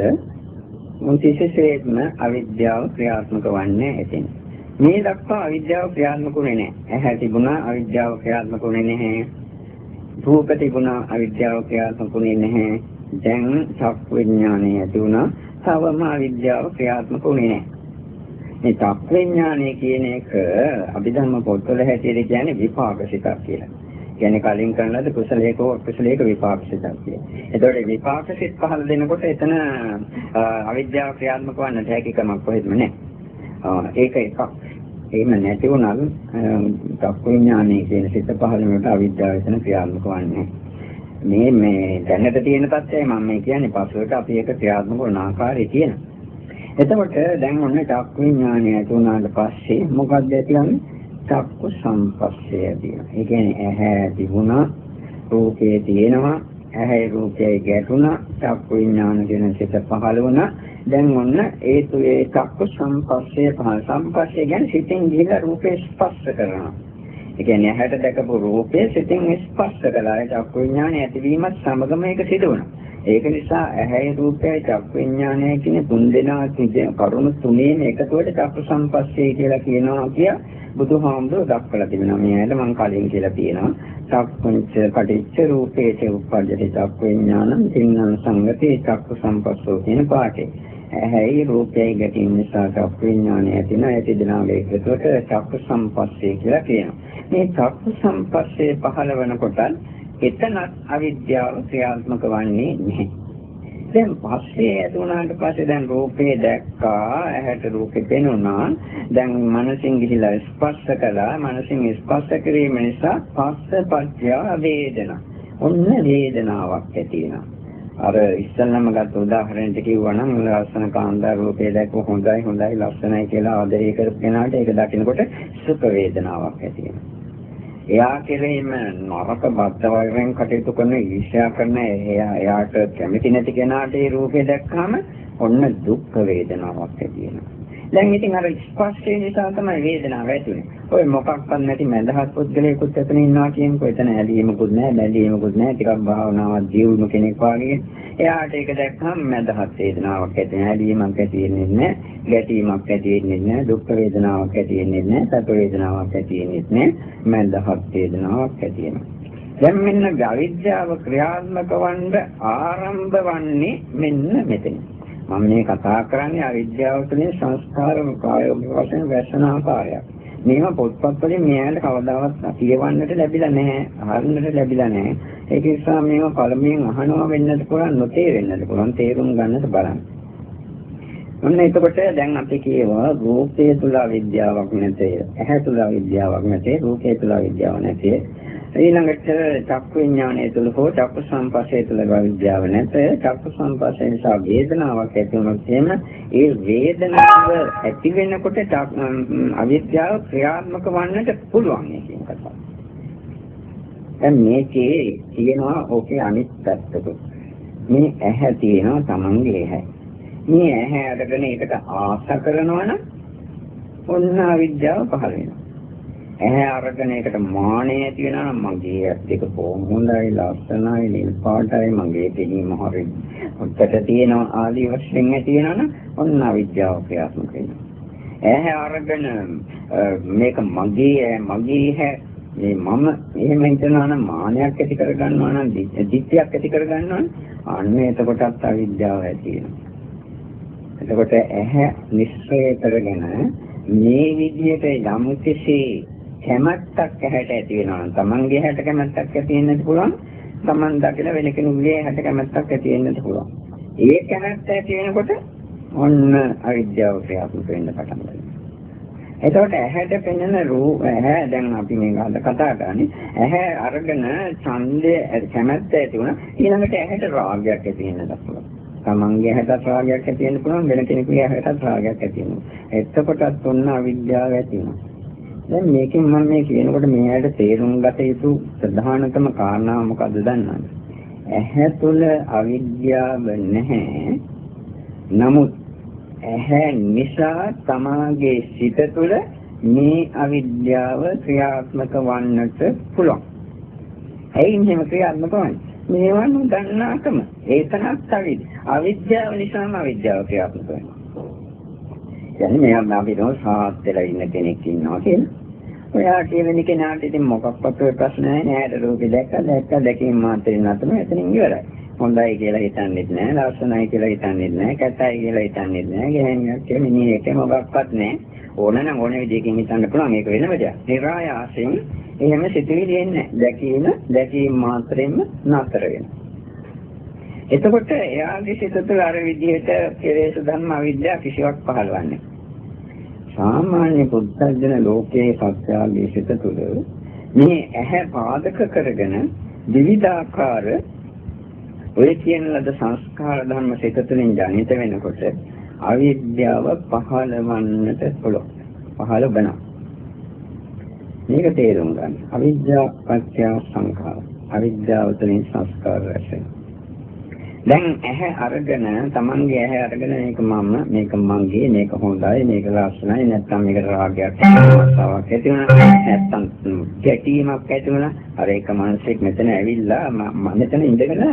[SPEAKER 1] මුන්තිශේෂයෙන්ම අවිද්‍යාව ක්‍රියාත්මක වන්නේ එතෙන්. මේ දක්වා අවිද්‍යාව ක්‍රියාත්මක වෙන්නේ නැහැ. ඇහැ තිබුණා අවිද්‍යාව ක්‍රියාත්මක වෙන්නේ නැහැ. රූප තිබුණා අවිද්‍යාව ක්‍රියාත්මක වෙන්නේ නැහැ. දැන් චක්ක විඥානය ඇති වුණා. තවම අවිද්‍යාව ක්‍රියාත්මක වෙන්නේ නැහැ. මේ චක්ඥානය කියන එක අභිධර්ම පොත්වල හැටියට කියන්නේ විපාක සිතක් කියලා. කියන්නේ කලින් කරන ලද කුසලයක කුසලයක විපාක සිතක් කියලා. එතකොට විපාක සිත් පහළ දෙනකොට එතන අවිද්‍යාව ක්‍රියාත්මක වන්නට හැකියාවක් කොහෙත්ම නැහැ. ඒක එකක්. එහෙම නැති වුණත් චක්ඥානය කියන සිත පහළ වෙනකොට අවිද්‍යාව එතන ක්‍රියාත්මක වන්නේ මේ මේ දැනට තියෙන තත්ත්වය මම මේ කියන්නේ පසුවට අපි ඒක ක්‍රියාත්මක වන ආකාරය කියනවා. එතකොට දැන් ඔන්න චක්කු විඥානය ඇති වුණාට පස්සේ මොකක්ද ඇතිවන්නේ? චක්කු සංපස්සේ ඇතිවෙනවා. ඒ කියන්නේ ඇහැ තිබුණා, රූපේ තියෙනවා, ඇහැ රූපේ ගැටුණා, චක්කු විඥාන කියන සිත පහළ වුණා. දැන් ඔන්න ඒ තුේ චක්කු සංපස්සේ පහළ සංපස්සේ කියන්නේ සිතෙන් ගිහලා රූපේ ස්පර්ශ කරනවා. ඒ කියන්නේ ඇහැට දැකපු රූපය සිතින් ස්පර්ශ කළා. ඒ චක්කු විඥානය ඇතිවීමත් සමගම ඒක සිදු වුණා. ඒක නිසා ඇහැයි රූපයයි චක්ක විඥානයයි කියන තුන් දෙනා කරුණු තුනේම එකතුවට චක්ක සම්පස්සේ කියලා කියනවා කිය බුදුහාමුදුරුවෝ දක්වලා තිබෙනවා. මේ ඇයිද මම කලින් කියලා තියෙනවා. චක්කුංච පටිච්ච රූපේච උප්පජ්ජති චක්ක විඥානං තින්නං සංගතේ චක්ක සම්පස්සෝ කියන පාඩේ. ඇහැයි රූපයයි ගැටීම නිසා චක්ක විඥානය ඇතින ඇති දෙනාගේ එකතුවට චක්ක සම්පස්සේ කියලා කියනවා. මේ චක්ක සම්පස්සේ පහළ වෙනකොට එතනත් අවිද්‍යාව ක්‍රියාත්මක වන්නේ නැහැ. දැන් පස්සේ ඇතුණාට පස්සේ දැන් රූපේ දැක්කා ඇහැට රූපේ පෙනුණා. දැන් මනසින් ගිහිලා ස්පර්ශ කළා. මනසින් ස්පර්ශ කිරීම නිසා පස්ස පත්‍ය වේදනා. ඔන්න වේදනාවක් ඇති වෙනවා. අර ඉස්සල්ලාම ගත්ත උදාහරණයක් කිව්වා නම් ලස්සන කාන්දා රූපේ දැක්ක හොඳයි හොඳයි ලස්සනයි කියලා ආදරය කරපු කෙනාට ඒක දකිනකොට සුඛ වේදනාවක් ඇති වෙනවා. එයා කෙරෙහිම නරක බද්ධ වෛරයෙන් කටයුතු කරන ඊර්ෂ්‍යා කරන එයා එයාට කැමති නැති කෙනාට ඒ රූපේ දැක්කම ඔන්න දුක් වේදනාවක් ඇති වෙනවා. දැන් ඉතින් අර ස්පර්ශය නිසා තමයි වේදනාව ඇති වෙන්නේ. ඔය මොකක්වත් නැති මඳහත් පුද්ගලයෙකුත් එතන ඉන්නවා කියනකො එතන ඇලීමකුත් නැහැ, බැඳීමකුත් නැහැ. ටිකක් භාවනාවක් ජීවුණු කෙනෙක් වගේ. එයාට ඒක දැක්කම මඳහත් වේදනාවක් ඇති වෙනවා. ඇලීමක් ඇති වෙන්නේ නැහැ. ගැටීමක් ඇති වෙන්නේ නැහැ. දුක් වේදනාවක් ඇති වෙන්නේ නැහැ. සැප වේදනාවක් ඇති වෙන්නේ නැහැ. මඳහත් වේදනාවක් ඇති වෙනවා. දැන් මෙන්න අවිද්‍යාව ක්‍රියාත්මක වන්න ආරම්භ වන්නේ මෙන්න මෙතන. මම මේ කතා කරන්නේ අවිද්‍යාව තුළින් සංස්කාර ප්‍රායෝගික වශයෙන් වැස්සන ආකාරයක්. මේවා පොත්පත් වලින් මෙයාට කවදාවත් කියවන්නට ලැබිලා නැහැ, අහන්නට ලැබිලා නැහැ. ඒක නිසා මේවා පළමුවෙන් අහනවා වෙන්නත් පුළුවන්, නොතේරෙන්නත් පුළුවන්, තේරුම් ගන්නට බලන්න. ඔන්න එතකොට දැන් අපි කියවා රූපය තුල අවිද්‍යාවක් නැතේ, ඇහැ තුල අවිද්‍යාවක් නැතේ, රූපය තුල අවිද්‍යාවක් නැතේ. ඊළඟට චක්කු විඥානය තුළ හෝ චක්කු සංපස්සේ තුළ අවිද්‍යාව නැත චක්කු සංපස්සේ නිසා වේදනාවක් ඇති වුණොත් එහෙම ඒ වේදනාව ඇති වෙනකොට අවිද්‍යාව ක්‍රියාත්මක වන්නට පුළුවන් කියන කතාව. දැන් මේකේ තියෙනවා ඕකේ අනිත් පැත්තක. මේ ඇහැ තියෙනවා Tamange ඇහැ. මේ ඇහැ අරගෙන ඒකට ආශ කරනවා නම් ඔන්න අවිද්‍යාව පහළ වෙනවා. ඇහැ අරගෙන ඒකට මානෙ ඇති වෙනවා නම් මගේ ඇස් දෙක කොහොම හොඳයි ලස්සනයි නිල් පාටයි මගේ පෙනීම හරි උත්තර තියෙනවා ආදී වශයෙන් ඇති වෙනවා නම් ඔන්න අවිද්‍යාව ක්‍රියාත්මක වෙනවා. ඇහැ අරගෙන මේක මගේ මගේ හැ මේ මම එහෙම හිතනවා නම් මානයක් ඇති කර ගන්නවා නම් දිට්ඨියක් ඇති කර ගන්නවා නම් අන්න එතකොටත් අවිද්‍යාව ඇති වෙනවා. එතකොට ඇහැ නිස්සය කරගෙන මේ විදිහට යම් කිසි කැමැත්තක් ඇහැට ඇති වෙනවා නම් Tamange ඇහැට කැමැත්තක් ඇති වෙන්නත් පුළුවන් Taman දකින වෙන කෙනෙකුගේ ඇහැට කැමැත්තක් ඇති වෙන්නත් පුළුවන්. ඒ කැමැත්ත ඇති වෙනකොට ඔන්න අවිද්‍යාව ක්‍රියාත්මක වෙන්න පටන් ගන්නවා. එතකොට ඇහැට පෙනෙන රූප ඇහැ දැන් අපි මේක අද කතා කරන්නේ ඇහැ අරගෙන ඡන්දය කැමැත්ත ඇති වුණා ඊළඟට ඇහැට රාගයක් ඇති වෙන්නත් පුළුවන්. තමන්ගේ හැටත් රාගයක් ඇති වෙන්න පුළුවන් වෙන කෙනෙකුගේ හැටත් රාගයක් ඇති වෙනවා. එතකොටත් ඔන්න අවිද්‍යාව ඇති වෙනවා. දැන් මේකෙන් මම මේ කියනකොට මෙයාට තේරුම් ගත යුතු ප්‍රධානතම කාරණාව මොකද්ද දන්නවද? ඇහැ තුළ අවිද්‍යාව නැහැ. නමුත් ඇහැ නිසා තමාගේ සිත තුළ මේ අවිද්‍යාව ක්‍රියාත්මක වන්නට පුළුවන්. ඇයි මෙහෙම ක්‍රියාත්මක වන්නේ? මේවා නොදන්නාකම ඒ තරක් අවිද්‍ය අවිද්‍යාව නිසාම අවිද්‍යාව ක්‍රියාත්මක වෙනවා. يعني මෙයා අපි නෝ සාත් වෙලා ඉන්න කෙනෙක් ඉන්නවා කියලා. ඔයා කියන කෙනාට ඉතින් මොකක්වත් ප්‍රශ්න නැහැ නෑද රූපේ දැක්ක දැක්ක දැකීම මාත්‍රේ නතම එතනින් ඉවරයි. හොඳයි කියලා හිතන්නේත් නෑ, ලස්සනයි කියලා හිතන්නේත් නෑ, කැතයි කියලා හිතන්නේත් නෑ, ගැහණියක් කියලා මිනිහෙක් මොකක්වත් නෑ. ඕන නම් ඕන විදිහකින් හිතන්න පුළුවන් ඒක වෙනම දෙයක්. නිරායාසයෙන් එහෙම සිතුවිලි එන්නේ දැකීම දැකීම මාත්‍රෙම නතර වෙනවා. එතකොට එයාගේ සිත තුළ අර විදිහට කෙලෙස් ධර්ම අවිද්‍යාව කිසිවක් පහළවන්නේ. සාමාන්‍ය පුද්ගලයන් ලෝකයේ සත්‍යාගේ සිත තුළ මේ ඇහැ පාදක කරගෙන විවිධාකාර ඔය කියන ලද සංස්කාර ධර්ම සිත තුළින් ජනිත වෙනකොට අවිද්‍යාව පහළවන්නට පුළුවන්. පහළ වෙනවා. මේක තේරුම් ගන්න. අවිද්‍යාව පත්‍ය සංඛාර. අවිද්‍යාව තුළින් සංස්කාර රැස් දැන් ඇහැ අරගෙන Tamange ඇහැ අරගෙන මේක මම මේක මගේ මේක හොඳයි මේක ලස්සනයි නැත්නම් මේක රාගයක් ආසාවක් ඇති වුණා. නැත්නම් ගැටීමක් ඇති වුණා. අර එක මිනිහෙක් මෙතන ඇවිල්ලා මෙතන ඉඳගෙන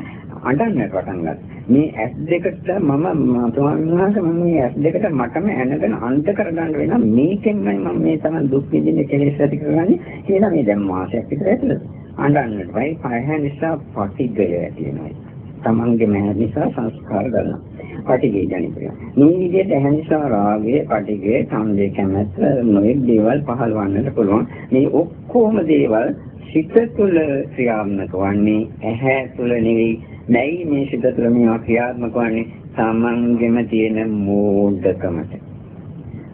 [SPEAKER 1] අඬන්න පටන් ගත්තා. මේ ඇස් දෙකට මම ස්වාමීන් වහන්සේ මම මේ ඇස් දෙකට මටම ඇනගෙන අන්ත කරගන්න වෙන මේකෙන්මයි මම මේ තමයි දුක් විඳින්නේ කෙලෙස් ඇති කරගන්නේ. කියලා මේ දැන් මාසයක් විතර ඇතුළත අඬන්නට වයි පහ නිසා පටිගය ඇති වෙනවා. තමන්ගේ මහ නිසා සංස්කාර ගන්නවා. පටිගය ජනිතය. මේ විදිහට ඇහැ නිසා රාගය, පටිගය, ඡන්දය කැමැත්ත නොයෙක් දේවල් පහළවන්නට පුළුවන්. මේ ඔක්කොම දේවල් සිත තුළ ක්‍රියාත්මක වන්නේ ඇහැ තුළ නෙවෙයි නැයි මේ සිත තුළ මේවා ක්‍රියාත්මක වන්නේ සාමංගෙම තියෙන මෝඩකමට.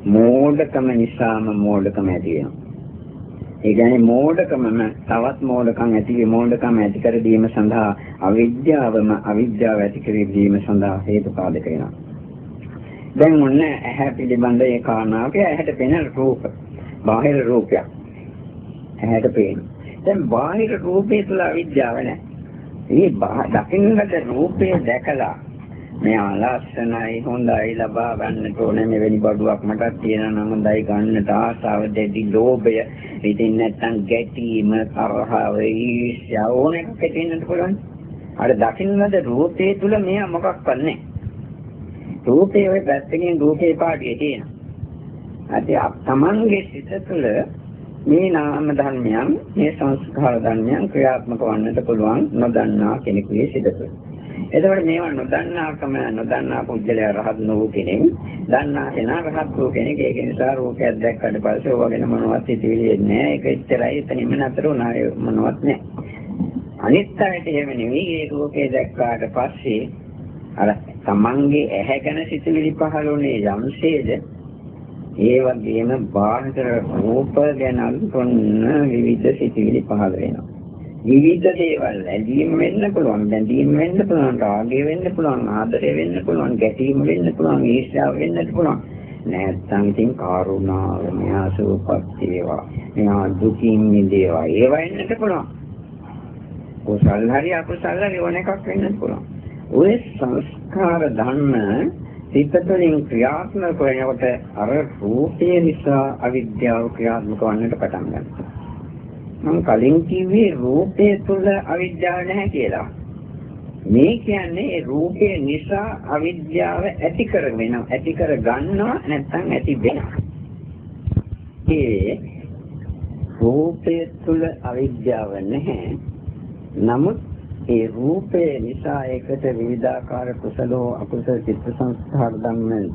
[SPEAKER 1] මෝඩකම නිසාම මෝඩකම ඇති වෙනවා. ඒ කියන්නේ මෝඩකමම තවත් මෝඩකම් ඇති මෝඩකම ඇති කර දීම සඳහා අවිද්‍යාවම අවිද්‍යාව ඇති කර දීම සඳහා හේතු පාදක වෙනවා. දැන් මොන ඇහැ පිළිබඳ ඒ කාරණාවක ඇහැට පෙනෙන රූප බාහිර රූපයක් ඇහැට පේන. දැන් බාහිර රූපේ තුල අවිද්‍යාව නැහැ. මේ දකින්නට රූපය දැකලා මෙයා ලස්සනයි හොඳයි ලබා ගන්නට ඕනේ. මෙවැනි බඩුවක් මටත් තියෙනවා නම් හොඳයි. ගන්නට ආසාව දෙදි ලෝභය. ඉතින් නැත්තම් ගැටීම තරහව ඊර්ෂ්‍යාව ඕන එකක් ඇතිවෙන්නත් පුළුවන්. අර දකින්නද රූපේ තුල මෙයා මොකක්වත් නැහැ. රූපේ ඔය පැත්තකින් රූපේ පාඩියේ තියෙනවා. අද තමන්ගේ සිත තුළ මේ නාම ධර්මයන් මේ සංස්කාර ධර්මයන් ක්‍රියාත්මක වන්නට පුළුවන් නොදන්නා කෙනෙකුගේ සිතට. එතකොට මේවා නොදන්නාකම නොදන්නා පුද්ගලයා රහත් නොවු කෙනෙක්, දන්නා කෙනා රහත් වූ කෙනෙක්. ඒක නිසා රූපයක් දැක්කට පස්සේ ඕවා ගැන මොනවත් හිතෙවිලි එන්නේ නැහැ. ඒක එච්චරයි එතනින්ම නතර වුණා මොනවත් නැහැ. අනිත් අයට එහෙම නෙවෙයි. ඒ රූපේ දැක්කාට පස්සේ අර තමන්ගේ ඇහැ ගැන සිතුවිලි පහළුනේ යම්සේද ඒ වගේම බාහිර රූප ගැන ඔන්න විවිධ සිතිවිලි පහළ වෙනවා. විවිධ දේවල් ඇදීම වෙන්න පුළුවන්, බැඳීම වෙන්න පුළුවන්, රාගය වෙන්න පුළුවන්, ආදරය වෙන්න පුළුවන්, ගැටීම වෙන්න පුළුවන්, ඊර්ෂ්‍යාව වෙන්නත් පුළුවන්. නැත්තම් ඉතින් කරුණාව මෙහා සූපත් වේවා. මෙහා දුකින් මිදේවා. ඒව වෙන්නත් පුළුවන්. කුසල් හරි අකුසල් හරි ඕන එකක් වෙන්නත් පුළුවන්. ඔය සංස්කාර ධර්ම සිතතුලින් ක්‍රියාත්මක වෙනකොට අර රූපය නිසා අවිද්‍යාව ක්‍රියාත්මක වන්නට පටන් ගන්නවා. මම කලින් කිව්වේ රූපය තුල අවිද්‍යාව නැහැ කියලා. මේ කියන්නේ රූපේ නිසා අවිද්‍යාව ඇති කරගෙන ඇති කර ගන්නවා නැත්නම් ඇති වෙනවා. ඒ රූපය තුල අවිද්‍යාව නැහැ. නමුත් ඒ රූපේ නිසා ඒකට විවිධාකාර කුසලෝ අකුසල චිත්ත සංස්කාර ධම්ම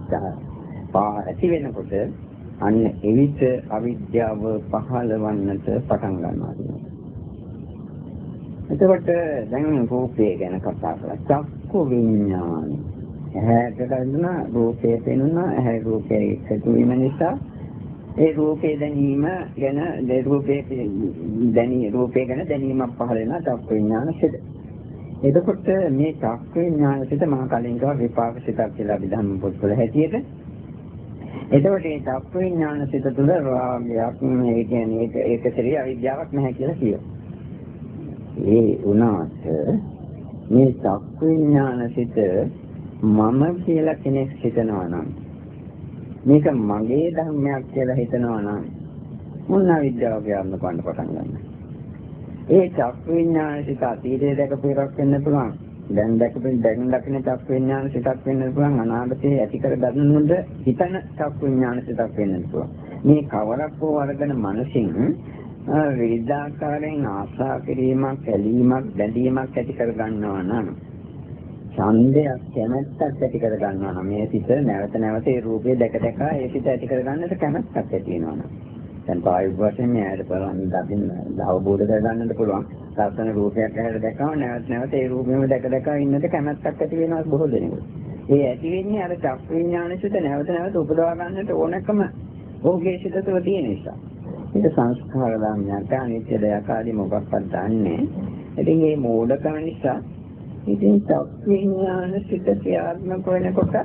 [SPEAKER 1] පා ඇති වෙනකොට අන්න එවිට අවිද්‍යාව පහළවන්නට පටන් ගන්නවා එතකොට දැන් රූපය ගැන කතා කරලා චක්කු විඥාන. ඇහැට ගන්නවා රූපය පෙනුණා ඇහැ රූපය එකතු වීම නිසා ඒ රූපේ දැනීම ගැන ඒ රූපේ දැනී රූපේ ගැන දැනීමක් පහළ වෙනවා චක්කු විඥාන සිට. එතකොට මේ චක්කු විඥාන සිට මම කලින් කිව්වා විපාක සිතක් කියලා විධම් පොත්වල හැටියට එතකොට මේ චක්ක විඥාන සිත තුළ රාගයක් මේ කියන්නේ ඒක ඒකතරී අවිද්‍යාවක් නැහැ කියලා කියනවා. ඒ වුණාට මේ චක්ක විඥාන සිත මම කියලා කෙනෙක් හිතනවා නම් මේක මගේ ධර්මයක් කියලා හිතනවා නම් මොන අවිද්‍යාව කියන්න පන්න පටන් ගන්නවා. ඒ චක්ක විඥාන සිත අතීතයේ දැකපු එකක් වෙන්න පුළුවන්. දැන් දැකපෙන දැන් දකින්න චක්ක විඥාන සිතක් වෙන්න පුළුවන් අනාගතයේ ඇති කර ගන්නොත් හිතන චක්ක විඥාන සිතක් වෙන්න පුළුවන්. මේ කවරක් හෝ අරගෙන මනසින් විවිධාකාරයෙන් ආශා කිරීමක් ඇලීමක් බැඳීමක් ඇති කර ගන්නවා නම් ඡන්දයක් කැමැත්තක් ඇති කර ගන්නවා නම් මේ සිත නැවත නැවත ඒ රූපේ දැක දැක ඒ සිත ඇති කර ගන්නට කැමැත්තක් ඇති වෙනවා නම් දැන් පායුක් වශයෙන් මෙයාට බලන්න දකින්න අවබෝධ කරගන්නත් පුළුවන්. ලස්සන රූපයක් ඇහැට දැකම නැවත නැවත ඒ රූපෙම දැක දැක ඉන්නට කැමැත්තක් ඇති වෙනවා බොහෝ දෙනෙකුට. ඒ ඇති වෙන්නේ අර චක් විඥානසිත නැවත නැවත උපදවා ගන්නට ඕනකම ඔහුගේ සිත තුළ තියෙන නිසා. ඒක සංස්කාර ධර්මයන්ට අනිත්‍ය දෙයක් ආදී මොකක්වත් දන්නේ. ඉතින් මේ මෝඩකම නිසා ඉතින් චක් විඥානසිත ක්‍රියාත්මක වෙනකොට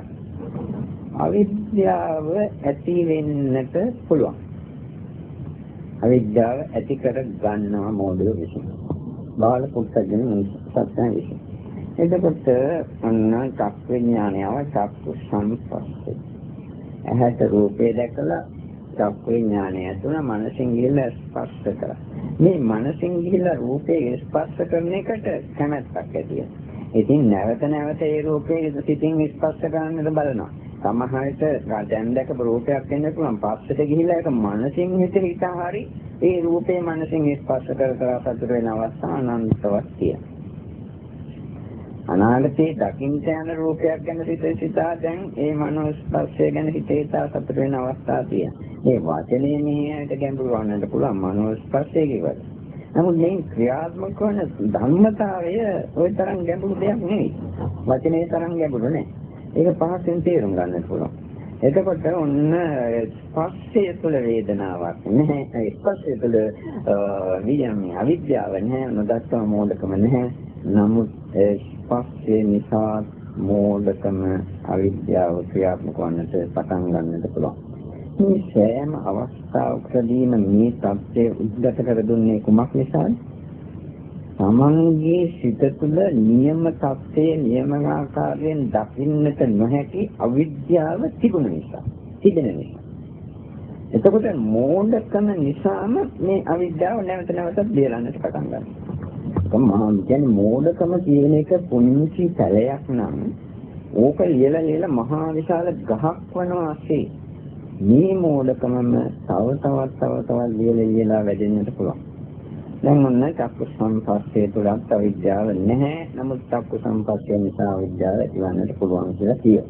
[SPEAKER 1] අවිද්‍යාව ඇති වෙන්නට පුළුවන්. අවිද්‍යාව ඇති කර ගන්නවා මෝඩය විසින්. බාල පුත්තගෙන සත්‍යය විසින්. එතකොට අන්න චක් විඥානයව චක්කු සංපස්සේ. ඇහැට රූපේ දැකලා චක් විඥානය තුන මනසින් ගිහිල්ලා ස්පර්ශ කරා. මේ මනසින් ගිහිල්ලා රූපේ ස්පර්ශ කරන එකට කැමැත්තක් ඇති වෙනවා. ඉතින් නැවත නැවත ඒ රූපේ සිතින් ස්පර්ශ කරන්නද බලනවා. සමහරට දැන් දැකපු රූපයක් වෙන්න පුළුවන් පස්සට ගිහිල්ලා ඒක මනසින් හිත හිතා හරි ඒ රූපේ මනසින් ස්පර්ශ කර කර සතුට වෙන අවස්ථා අනන්තවත් තියෙනවා. අනාගතේ දකින්න යන රූපයක් ගැන සිත සිතා දැන් ඒ මනෝ ස්පර්ශය ගැන හිතේ තා සතුට වෙන අවස්ථා තියෙනවා. මේ වචනේ මෙහෙයට ගැඹුරු වන්නට පුළුවන් මනෝ ස්පර්ශය කියවට. නමුත් මේ ක්‍රියාත්මක වන ධර්මතාවය ওই තරම් ගැඹුරු දෙයක් නෙවෙයි. වචනේ තරම් ගැඹුරු නෑ. ඒක පහසෙන් තේරුම් ගන්න පුළුවන්. එතකොට ඔන්න ස්පර්ශය තුළ වේදනාවක් නැහැ. ස්පර්ශය තුළ වියම් අවිද්‍යාව නැහැ. නොදත්තා මෝඩකම නැහැ. නමුත් ස්පර්ශය නිසා මෝඩකම අවිද්‍යාව ක්‍රියාත්මක වන්නට පටන් ගන්නට පුළුවන්. මේ සෑම අවස්ථාවකදීම මේ தත්ත්වය උද්ගත කර දුන්නේ කුමක් නිසාද? තමන්ගේ සිත තුළ නියම තත්ත්වයේ නියම ආකාරයෙන් දකින්නට නොහැකි අවිද්‍යාව තිබුණ නිසා තිබෙන නිසා එතකොට මෝඩකම නිසාම මේ අවිද්‍යාව නැවත නැවතත් බේරන්නට පටන් ගන්නවා. කොහොමද කියන්නේ මෝඩකම කියන එක පුංචි පැලයක් නම් ඕක ලියලා ලියලා මහා විශාල ගහක් වනවා ඇසේ. මේ මෝඩකමම තව තවත් තව තවත් ලියලා ලියලා වැඩෙන්නට පුළුවන්. දැන් ඔන්න චක්කු සංපස්සේ තුලත් අවිද්‍යාව නැහැ. නමුත් චක්කු සංපස්සේ නිසා අවිද්‍යාව ඇතිවන්නට පුළුවන් කියලා කියනවා.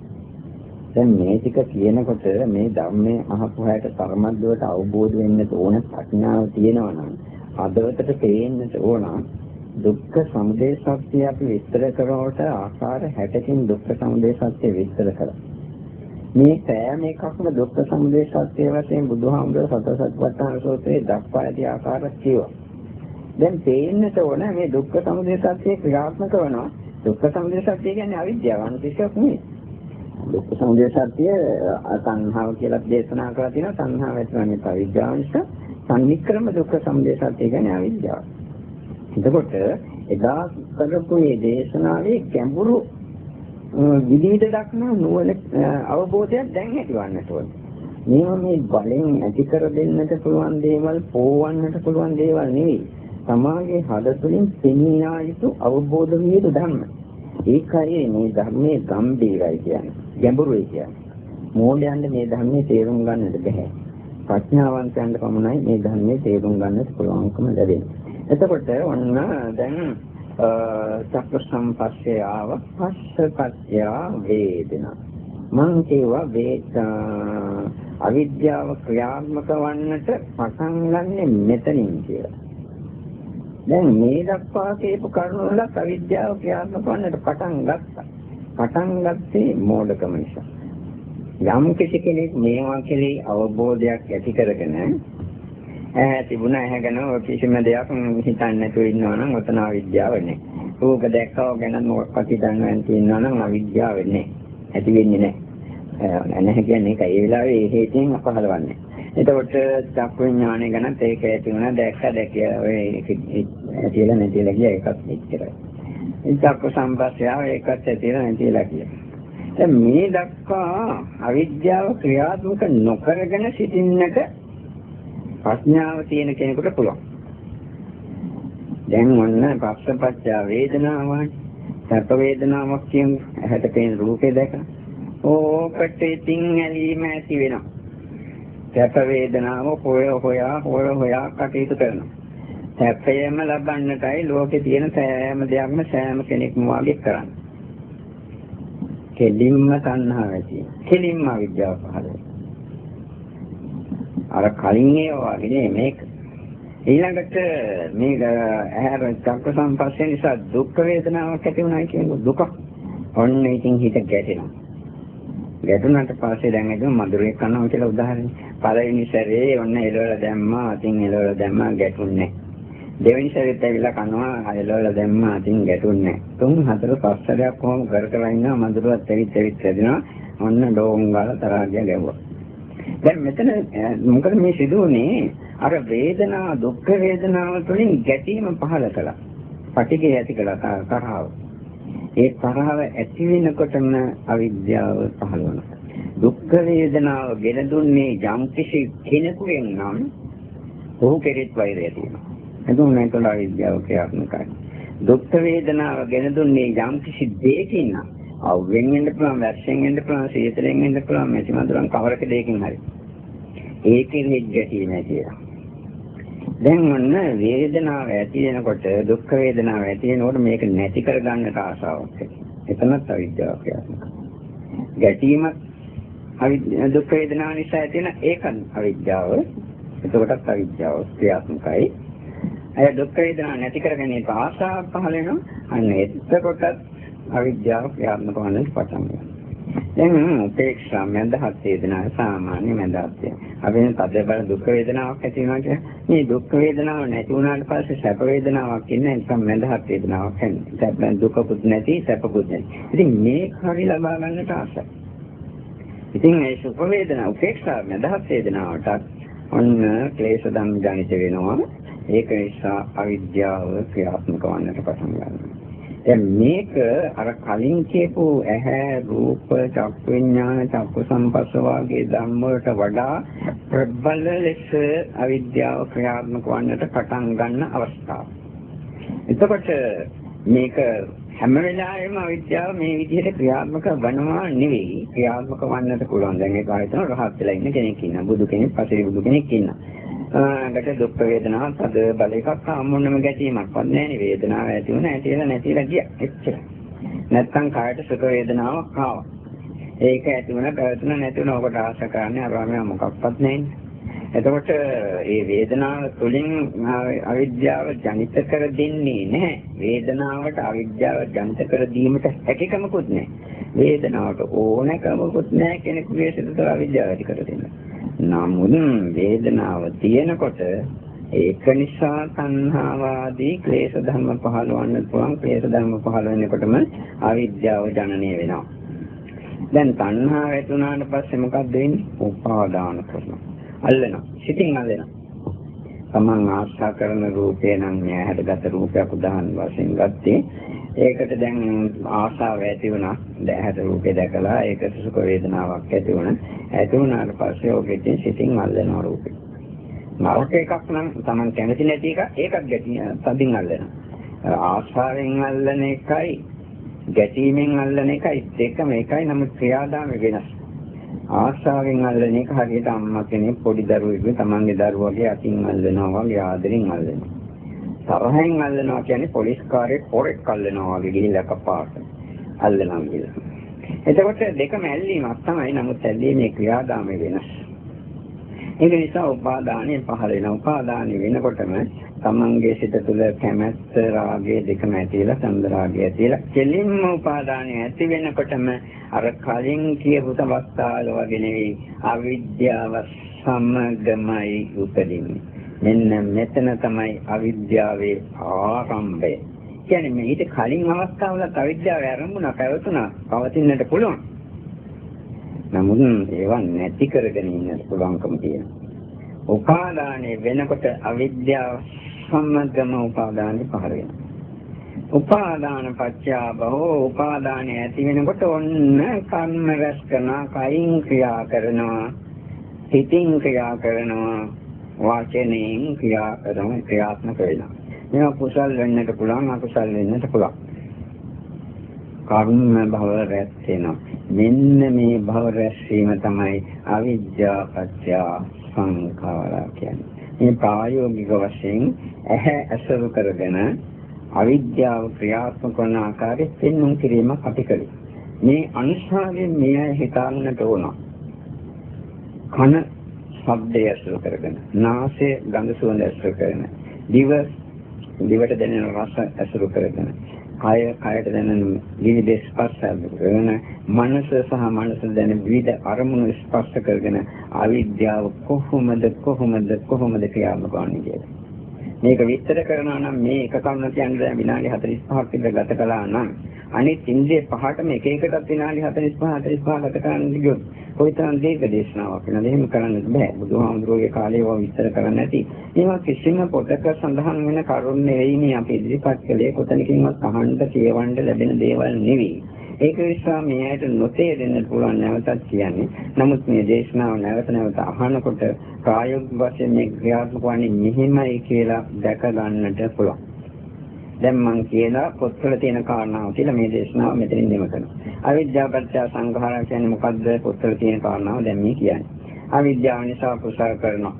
[SPEAKER 1] දැන් මේ ටික කියනකොට මේ ධර්මයේ අහපු හැට කර්මද්දවට අවබෝධ වෙන්න ඕන ප්‍රඥාව තියෙනවා නම් අදවතට පේන්නට ඕන දුක්ඛ සමුදය සත්‍ය අපි විස්තර කරනකොට ආකාර 60කින් දුක්ඛ සමුදය සත්‍ය විස්තර කරා. මේ සෑම එකක්ම දුක්ඛ සමුදය සත්‍ය වශයෙන් බුදුහාමුදුරුවෝ සතර සත්‍යපට්ඨාන සූත්‍රයේ දක්වා ඇති ආකාරයක් කියනවා. දැන් තේන්නට ඕන මේ දුක්ඛ සමුදය සත්‍ය ක්‍රියාත්මක වෙනවා. දුක්ඛ සමුදය සත්‍ය කියන්නේ අවිද්‍යාව අනිත්‍යයක් නෙවෙයි. දුක්ඛ සමුදය සත්‍ය සංහාව කියලා දේශනා කරලා තියෙනවා. සංහාව ඇතිවන්නේ අවිද්‍යාව නිසා. සංනික්‍රම දුක්ඛ සමුදය සත්‍ය කියන්නේ අවිද්‍යාව. එතකොට එදා කරපු මේ දේශනාවේ ගැඹුරු විවිධ දක්නා නුවණ අවබෝධයක් දැන් ඇතිවන්නට ඕනේ. මේවා මේ බලෙන් ඇති කර දෙන්නට පුළුවන් දේවල් පෝවන්නට පුළුවන් දේවල් නෙවෙයි. සමාගයේ හද තුළින් පෙනීනා යුතු අවබෝධ විය යුතු ධර්ම. ඒකයි මේ ධර්මයේ ගැඹීරයි කියන්නේ. ගැඹුරුයි කියන්නේ. මෝඩයන්ට මේ ධර්මයේ තේරුම් ගන්නට බැහැ. ප්‍රඥාවන්තයන්ට පමණයි මේ ධර්මයේ තේරුම් ගන්නට පුළුවන්කම ලැබෙන්නේ. එතකොට ඔන්න දැන් චක්ක සම්පස්සේ ආව පස්සපත්‍ය වේදනා මං කියවා වේද අවිද්‍යාව ක්‍රියාත්මක වන්නට පටන් ගන්නෙ මෙතනින් කියලා. දැන් මේ දක්වා කියපු කරුණු වල අවිද්‍යාව ක්‍රියාත්මක වන්නට පටන් ගත්තා. පටන් ගත්තේ මෝඩකම නිසා. යම් කිසි කෙනෙක් මේවා කෙරෙහි අවබෝධයක් ඇති කරගෙන ඈ තිබුණ ඇහැගෙන කිසිම දෙයක් හිතන්නේ නැතුව ඉන්නවා නම් ඔතන අවිද්‍යාව නෑ. රූප දැක්කව ගැන මොකක්වත් හිතන්නේ නැතිනවා නම් අවිද්‍යාව නෑ. ඇති වෙන්නේ නෑ. නැහැ කියන්නේ ඒකයි. ඒ වෙලාවේ ඒ හේතුයෙන් අපහලවන්නේ. එතකොට චක්කු විඥානය ගැන ඒක ඇති වුණා දැක්ක දැකිය ඔය ඇතිලා නැතිලා ගිය එකක් එච්චරයි. ඒ චක්කු සම්පස්සය ඒකත් ඇතිලා නැතිලා ගිය. දැන් මේ දක්වා අවිද්‍යාව ක්‍රියාත්මක නොකරගෙන සිටින්නට ප්‍රඥාව තියෙන කෙනෙකුට පුළුවන්. දැන් ඔන්න පස්සපච්චා වේදනාවයි සැප වේදනාවක් කියන ඇහැට පේන රූපේ දැකලා ඕකට ඉතින් ඇලීම ඇති වෙනවා. සැප වේදනාව හොය හොයා හොය හොයා කටයුතු කරනවා. සැපයම ලබන්නටයි ලෝකේ තියෙන සෑම දෙයක්ම සෑම කෙනෙක්ම වාගේ කරන්නේ. කෙලින්ම තණ්හාව ඇති. කෙලින්ම විද්‍යාව පහළ අර කලින් ඒවා වගේ මේක. ඊළඟට මේක ඇහැර චක්ක සම්පස්සේ නිසා දුක් වේදනාවක් ඇති වුණා කියන දුක. ඔන්න ඉතින් හිත ගැටෙනවා. ගැටුණාට පස්සේ දැන් ඒක මధుරයක් කරනවා කියලා උදාහරණයක්. පළවෙනි සැරේ ඔන්න එළවල දැම්මා, අතින් එළවල දැම්මා ගැටුන්නේ. දෙවෙනි සැරේත් ඇවිල්ලා කනවා, එළවල දැම්මා, අතින් ගැටුන්නේ. තුන් හතර පහ සැරයක් කොහොම කර කර ඉන්නවා මధుරවත් ඇවිත් ඇවිත් හැදෙනවා. ඔන්න ඩෝන් ගාලා තරහා ගැවුවා. දැන් මෙතන මොකද මේ සිදුවන්නේ අර වේදනා දුක් වේදනාව තුළින් ගැටීම පහළ කළා. පටිඝය ඇති කළා තරහව. ඒ තරහව ඇති වෙනකොටම අවිද්‍යාව පහළ වෙනවා. දුක් වේදනාව ගෙන දුන්නේ යම් කිසි කෙනෙකුෙන් නම් ඔහු කෙරෙත් වෛරය තියෙනවා. එතකොට මේකල අවිද්‍යාව ක්‍රියාත්මකයි. දුක් වේදනාව ගෙන දුන්නේ යම් කිසි දෙයකින් නම් අවුෙන් වෙන්න පුළුවන්, වැස්සෙන් වෙන්න පුළුවන්, සීතලෙන් වෙන්න පුළුවන්, මෙතිමඳුරන් කවරක දෙයකින් හරි. ඒකෙන් ගැටීම ඇතිවෙනවා. දැන් ඔන්න වේදනාව ඇති වෙනකොට දුක් වේදනාව ඇති වෙනකොට මේක නැති කර ගන්නට ආසාවක් එතනත් අවිද්‍යාව ක්‍රියාත්මක. ගැටීම දුක් වේදනාව නිසා ඇති වෙන ඒකත් අවිද්‍යාව. එතකොටත් අවිද්‍යාව ක්‍රියාත්මකයි. අය දුක් වේදනාව නැති කර ගැනීමට ආසාවක් පහළ වෙනවා. අන්න එතකොටත් අවිද්‍යාව ක්‍රියාත්මක වන්න පටන් ගන්නවා. දැන් උපේක්ෂා මඳහත් වේදනාව සාමාන්‍ය මඳහත් අපි තද බල දුක් වේදනාවක් ඇති වෙනවා කියන්නේ මේ දුක් වේදනාව නැති වුණාට පස්සේ සැප වේදනාවක් ඉන්නේ නිකම් මඳහත් වේදනාවක් එන්නේ දුකකුත් නැති සැපකුත් නැති. ඉතින් මේ හරි ලබා ගන්නට ආසයි. ඉතින් මේ සුඛ වේදනාව උපේක්ෂා මඳහත් වේදනාවට ඔන්න ක්ලේශ ධම් ජනිත වෙනවා. ඒක නිසා අවිද්‍යාව ක්‍රියාත්මක වන්නට පටන් ගන්නවා. දැන් මේක අර කලින් කියපු ඇහැ රූප චක්ක විඥාන චක්ක සම්පස්ස වාගේ ධර්ම වලට වඩා ප්‍රබල ලෙස අවිද්‍යාව ක්‍රියාත්මක වන්නට පටන් ගන්න අවස්ථාව. එතකොට මේක හැම වෙලාවෙම අවිද්‍යාව මේ විදිහට ක්‍රියාත්මක වනවා නෙවෙයි. ක්‍රියාත්මක වන්නට පුළුවන්. දැන් ඒක ආයතන රහත් වෙලා ඉන්න කෙනෙක් ඉන්නවා. බුදු කෙනෙක්, පසිරි බුදු කෙනෙක් ඉන්නවා. ආකට දුක් වේදනාවක් තද බල එකක් ආමුන්නම ගැටීමක්වත් නැහැ වේදනාව ඇති වුණ ඇතිලා නැතිලා ගියා. එච්චර නැත්තම් කායට සුඛ වේදනාවක් ආවා. ඒක ඇති වුණ පැවතුන නැති වුණ. ඔකට ආශ කරන්නේ අරම මොකක්වත් නැහැ එතකොට මේ වේදනාව තුළින් අවිද්‍යාව ජනිත කර දෙන්නේ නැහැ වේදනාවට අවිද්‍යාව ජනිත කර දීමට හැකියාවකුත් නැහැ වේදනාවට ඕනකමකුත් නැහැ කෙනෙකුගේ සිතට අවිද්‍යාව ඇති කර දෙන්න නමුත් වේදනාව තියෙනකොට ඒක නිසා තණ්හාවාදී ක්ලේශ ධර්ම පහළවන්න පුළුවන් ක්ලේශ ධර්ම පහළ වෙනකොටම අවිද්‍යාව ජනනය වෙනවා. දැන් තණ්හාව ඇති වුණාට පස්සේ මොකක්ද වෙන්නේ? උපාදාන කරනවා. අල්ලනවා. සිතින් අල්ලනවා. තමන් ආශා කරන රූපේ නම් නෑ හැදගත රූපයක් උදාහරණ වශයෙන් ගත්තේ. ඒකට දැන් ආශාව ඇති වුණා. දැහැට රූපේ දැකලා ඒකට සුඛ වේදනාවක් ඇති වුණා. ඇති වුණාට පස්සේ ඔකෙන් සිතින් අල්ලනවා රූපේ නරක එකක් නම් තමන් කැමති නැති එක ඒකත් ගැටි තදින් අල්ලනවා. ආශාවෙන් අල්ලන එකයි ගැටීමෙන් අල්ලන එකයි. දෙකම එකයි. නමුත් ක්‍රියාදාම වෙනස්. ආශාවෙන් අල්ලන එක හරියට අම්මා කෙනෙක් පොඩි දරුවෙකුගේ තමන්ගේ දරුවගේ අතින් අල්ලනවා වගේ ආදරෙන් අල්ලනවා. තරහෙන් අල්ලනවා කියන්නේ පොලිස් කාර්යයක් පොරෙක් අල්ලනවා වගේ ගිහිල්ලා කපාට අල්ලනවා කියලා. එතකොට දෙකම ඇල්ලීමක් තමයි නමුත් ඇල්ලීමේ ක්‍රියාදාමය වෙනස්. ඒක නිසා උපාදානය පහළ වෙන උපාදානය වෙනකොටම තමන්ගේ සිත තුළ කැමැත්ත රාගය දෙකම ඇතිලා සම්ද රාගය ඇතිලා කෙලින්ම උපාදානය ඇති වෙනකොටම අර කලින් කියපු තවස්තාවල වගේ නෙවෙයි අවිද්‍යාව සමගමයි උපදින්නේ. මෙන්න මෙතන තමයි අවිද්‍යාවේ ආරම්භය. කියන්නේ මේ ඊට කලින් අවස්ථාවල අවිද්‍යාව ආරම්භුණා පැවතුණා පවතින්නට පුළුවන්. නමුත් ඒවා නැති කරගෙන ඉන්නත් පුළුවන්කම තියෙනවා. උපාදානයේ වෙනකොට අවිද්‍යාව සම්මතම උපාදානෙ පහළ වෙනවා. උපාදාන පත්‍යා බහෝ උපාදානය ඇති වෙනකොට ඔන්න කර්ම රැස් කරනවා, කයින් ක්‍රියා කරනවා, හිතින් ක්‍රියා කරනවා, වාචනයෙන් ක්‍රියා කරනවා, ක්‍රියාත්මක වෙනවා. මේවා කුසල් වෙන්නට පුළුවන්, අකුසල් වෙන්නට පුළුවන්. කර්ම භව රැස් වෙනවා. මෙන්න මේ භව රැස්වීම තමයි අවිද්‍යා පත්‍ය සංඛාරා කියන්නේ. මේ ප්‍රායෝගික වශයෙන් ඇහැ ඇසුරු කරගෙන අවිද්‍යාව ක්‍රියාත්මක කරන ආකාරය පෙන්වුම් කිරීමක් අපි කළේ. මේ අනුසාරයෙන් මෙය හිතන්නට ඕන. කන ශබ්දය ඇසුරු කරගෙන, නාසය ගඳ සුවඳ ඇසුරු කරගෙන, දිව දිවට දැනෙන රස ඇසුරු කරගෙන, කය කයට දැනෙන විවිධ ස්පර්ශ කරන මනස සහ මනස දැනෙන විවිධ අරමුණු ස්පර්ශ කරගෙන අවිද්‍යාව කොහොමද කොහොමද කොහොමද ක්‍රියාත්මක වන්නේ කියලා. මේක විස්තර කරනවා නම් මේ එක කරුණ කියන්නේ විනාඩි 45ක් විතර ගත කළා නම් අනිත් ඉන්ද්‍රිය පහටම එක එකටත් විනාඩි 45 45 ගත කරන්න ගියොත් කොයිතරම් දීර්ඝ දේශනාවක් වෙනවද? එහෙම කරන්න බෑ. බුදුහාමුදුරුවෝගේ කාලේ ඒවා විස්තර කරන්න නැති මේවා කිසිම පොතක සඳහන් වෙන කරුණ නෙවෙයිනේ අපි ඉදිරිපත් කළේ. කොතනකින්වත් අහන්න කියවන්න ලැබෙන දේවල් නෙවෙයි. ඒක නිසා මේ ඇයට නොතේරෙන්න පුළුවන් නැවතත් කියන්නේ. නමුත් මේ දේශනාව නැවත නැවත අහනකොට ප්‍රායෝගික වශයෙන් මේ ක්‍රියාත්මක වන්නේ මෙහෙමයි කියලා දැක ගන්නට පුළුවන්. දැන් මම කියන පොත්වල තියෙන කාරණාව කියලා මේ දේශනාව මෙතනින් දෙම කරනවා. අවිද්‍යාව පත්‍ය සංඛාරය කියන්නේ මොකද්ද? පොත්වල තියෙන කාරණාව දැන් මේ කියන්නේ. අවිද්‍යාව නිසා කුසල කරනවා.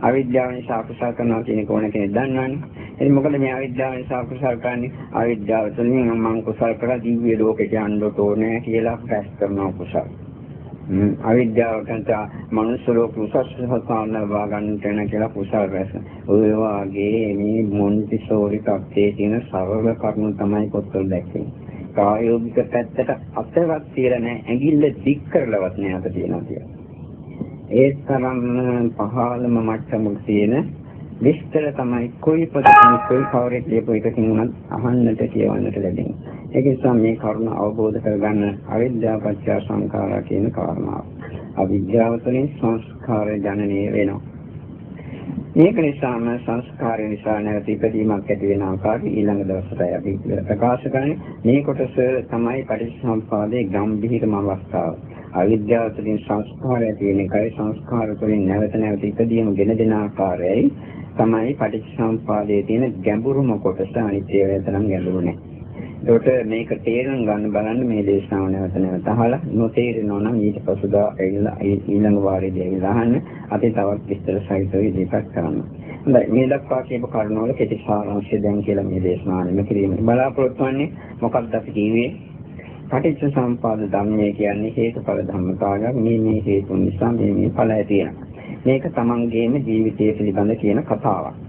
[SPEAKER 1] අවිද්‍යාව නිසා කුසල කරනවා කියන එක ඕන කෙනෙක් දන්නවනේ. එතන මොකද මේ අවිද්‍යාව නිසා කුසල කරන්නේ? අවිද්‍යාව තුළින් මම කුසල කරලා දිව්‍ය ලෝකෙට යන්න ඕනේ කියලා ප්‍රැස් කරනවා කුසල. අවිද්‍යාවට මනුස්ස ලෝක උසස් සහසාන වාගන්නට වෙන කියලා කුසල රැස්. ඔය වාගේ මේ මොන්ටිසෝරි තත්ත්වයේ තියෙන සරල කරුණු තමයි පොත්වල දැක්කේ. ප්‍රායෝගික පැත්තට අතවත් තියලා නැහැ. ඇඟිල්ල දික් කරලවත් නෑ අත තියනවා කියලා. ඒ තරම් පහළම මට්ටමක තියෙන විස්තර තමයි කොයි පොතකින් කොයි කවරෙක් ලියපු එකකින් උනත් අහන්නට කියවන්නට ලැබෙන්නේ. ඒක නිසා මේ කරුණ අවබෝධ කරගන්න අවිද්‍යාව පත්‍ය සංඛාරා කියන කාරණාව. අවිද්‍යාව තුළින් සංස්කාර ජනනය වෙනවා. මේක නිසාම සංස්කාරය නිසා නැවත ඉපදීමක් ඇති වෙන ආකාරය ඊළඟ දවසටයි අපි ප්‍රකාශ කරන්නේ. මේ කොටස තමයි පටිච්චසමුප්පාදයේ ගැඹිරම අවස්ථාව. අවිද්‍යාව තුළින් සංස්කාරය තියෙන එකයි සංස්කාර තුළින් නැවත නැවත ඉපදීම ගෙන දෙන ආකාරයයි තමයි පටිච්චසමුපාදයේ තියෙන ගැඹුරුම කොටස අනිත්‍ය වේතනම් ගැඹුරු නැහැ. ඒකට මේක තේරුම් ගන්න බලන්න මේ දේශනාව නැවත නැවත අහලා නොතේරෙනවා නම් ඊට පසුදා ඊළඟ වාරයේදී ඇවිල්ලා අහන්න අපි තවත් විස්තර සහිතව ඉදිරිපත් කරන්න. හොඳයි මේ දක්වා කියපු කරුණවල කෙටි සාරාංශය දැන් කියලා මේ දේශනාවෙම කිරීමට බලාපොරොත්තු වෙන්නේ මොකක්ද අපි කිව්වේ පටිච්ච සම්පාද ධර්මය කියන්නේ හේතුඵල ධර්මතාවයක් මේ මේ හේතු නිසා මේ මේ ඵලය තියෙනවා. මේක තමන්ගේම ජීවිතය පිළිබඳ කියන කතාවක්.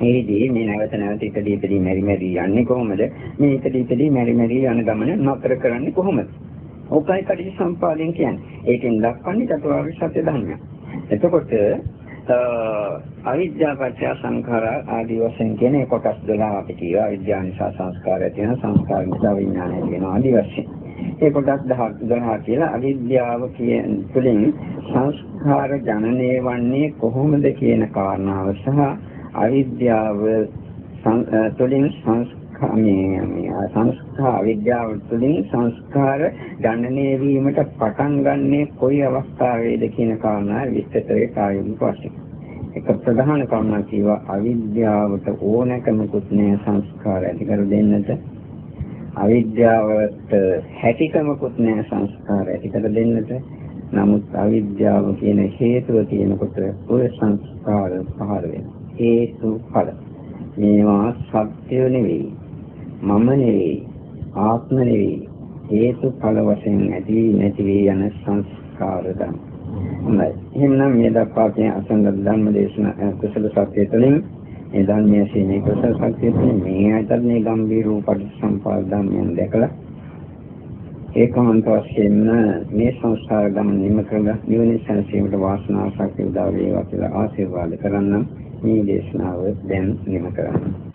[SPEAKER 1] මේදී මේ නැවත නැවත ඉදදී ඉදදී මෙරි මෙරි යන්නේ කොහොමද? මේ ඉදදී ඉදදී මෙරි මෙරි යන ගමන නතර කරන්නේ කොහොමද? ඕකයි පටිච්චසමුපාදයෙන් කියන්නේ. ඒකෙන් දක්වන්නේ චතුරාර්ය සත්‍ය ධර්මය. එතකොට අවිද්‍යාව පත්‍ය සංඛාර ආදී වශයෙන් කියන කොටස් 12 අපි කියවා අවිද්‍යාව නිසා සංස්කාරය තියෙන සංස්කාර නිසා විඥානය තියෙන ආදී වශයෙන්. ඒ කොටස් 12 කියලා අවිද්‍යාව කියන තුළින් සංස්කාර ජනනය වන්නේ කොහොමද කියන කාරණාව සහ අවිද්‍යාව තුළින් සංස්කාර මේ සංස්කාර විද්‍යාව තුළින් සංස්කාර ගණනය වීමට පටන් ගන්නේ කොයි අවස්ථාවේද කියන කාරණා විස්තරේ කායික වශයෙන් එක ප්‍රධාන කරුණක් කියවා අවිද්‍යාවට ඕනකමකුත් නෑ සංස්කාර ඇති කර දෙන්නට. අවිද්‍යාවට හැකියකමකුත් නෑ සංස්කාර ඇති කර දෙන්නට. නමුත් අවිද්‍යාව කියන හේතුව තියෙනකොට ඔය සංස්කාර පහළ වෙනවා. හේතු ඵල මේවා සත්‍ය නෙවෙයි මම නෙවෙයි ආත්ම නෙවෙයි. හේතු ඵල වශයෙන් ඇති නැති යන සංස්කාර ධර්ම. හොඳයි. එහෙනම් මේ දක්වා කියන අසංගත ධර්ම දේශන කුසල සත්‍ය තුළින් මේ ධර්මයේ සීනේ කුසල සත්‍ය තුළින් මේ ආයතන මේ ගම්බීර රූපටි සම්පාද ධර්මයන් දැකලා ඒකමන්ත වශයෙන්ම මේ සංස්කාර ගමන නිම කරලා නිවන සංසීමට වාසනාව ශක්තිය උදා වේවා කියලා ආශිර්වාද කරන්න මේ දේශනාව දැන් නිම කරනවා.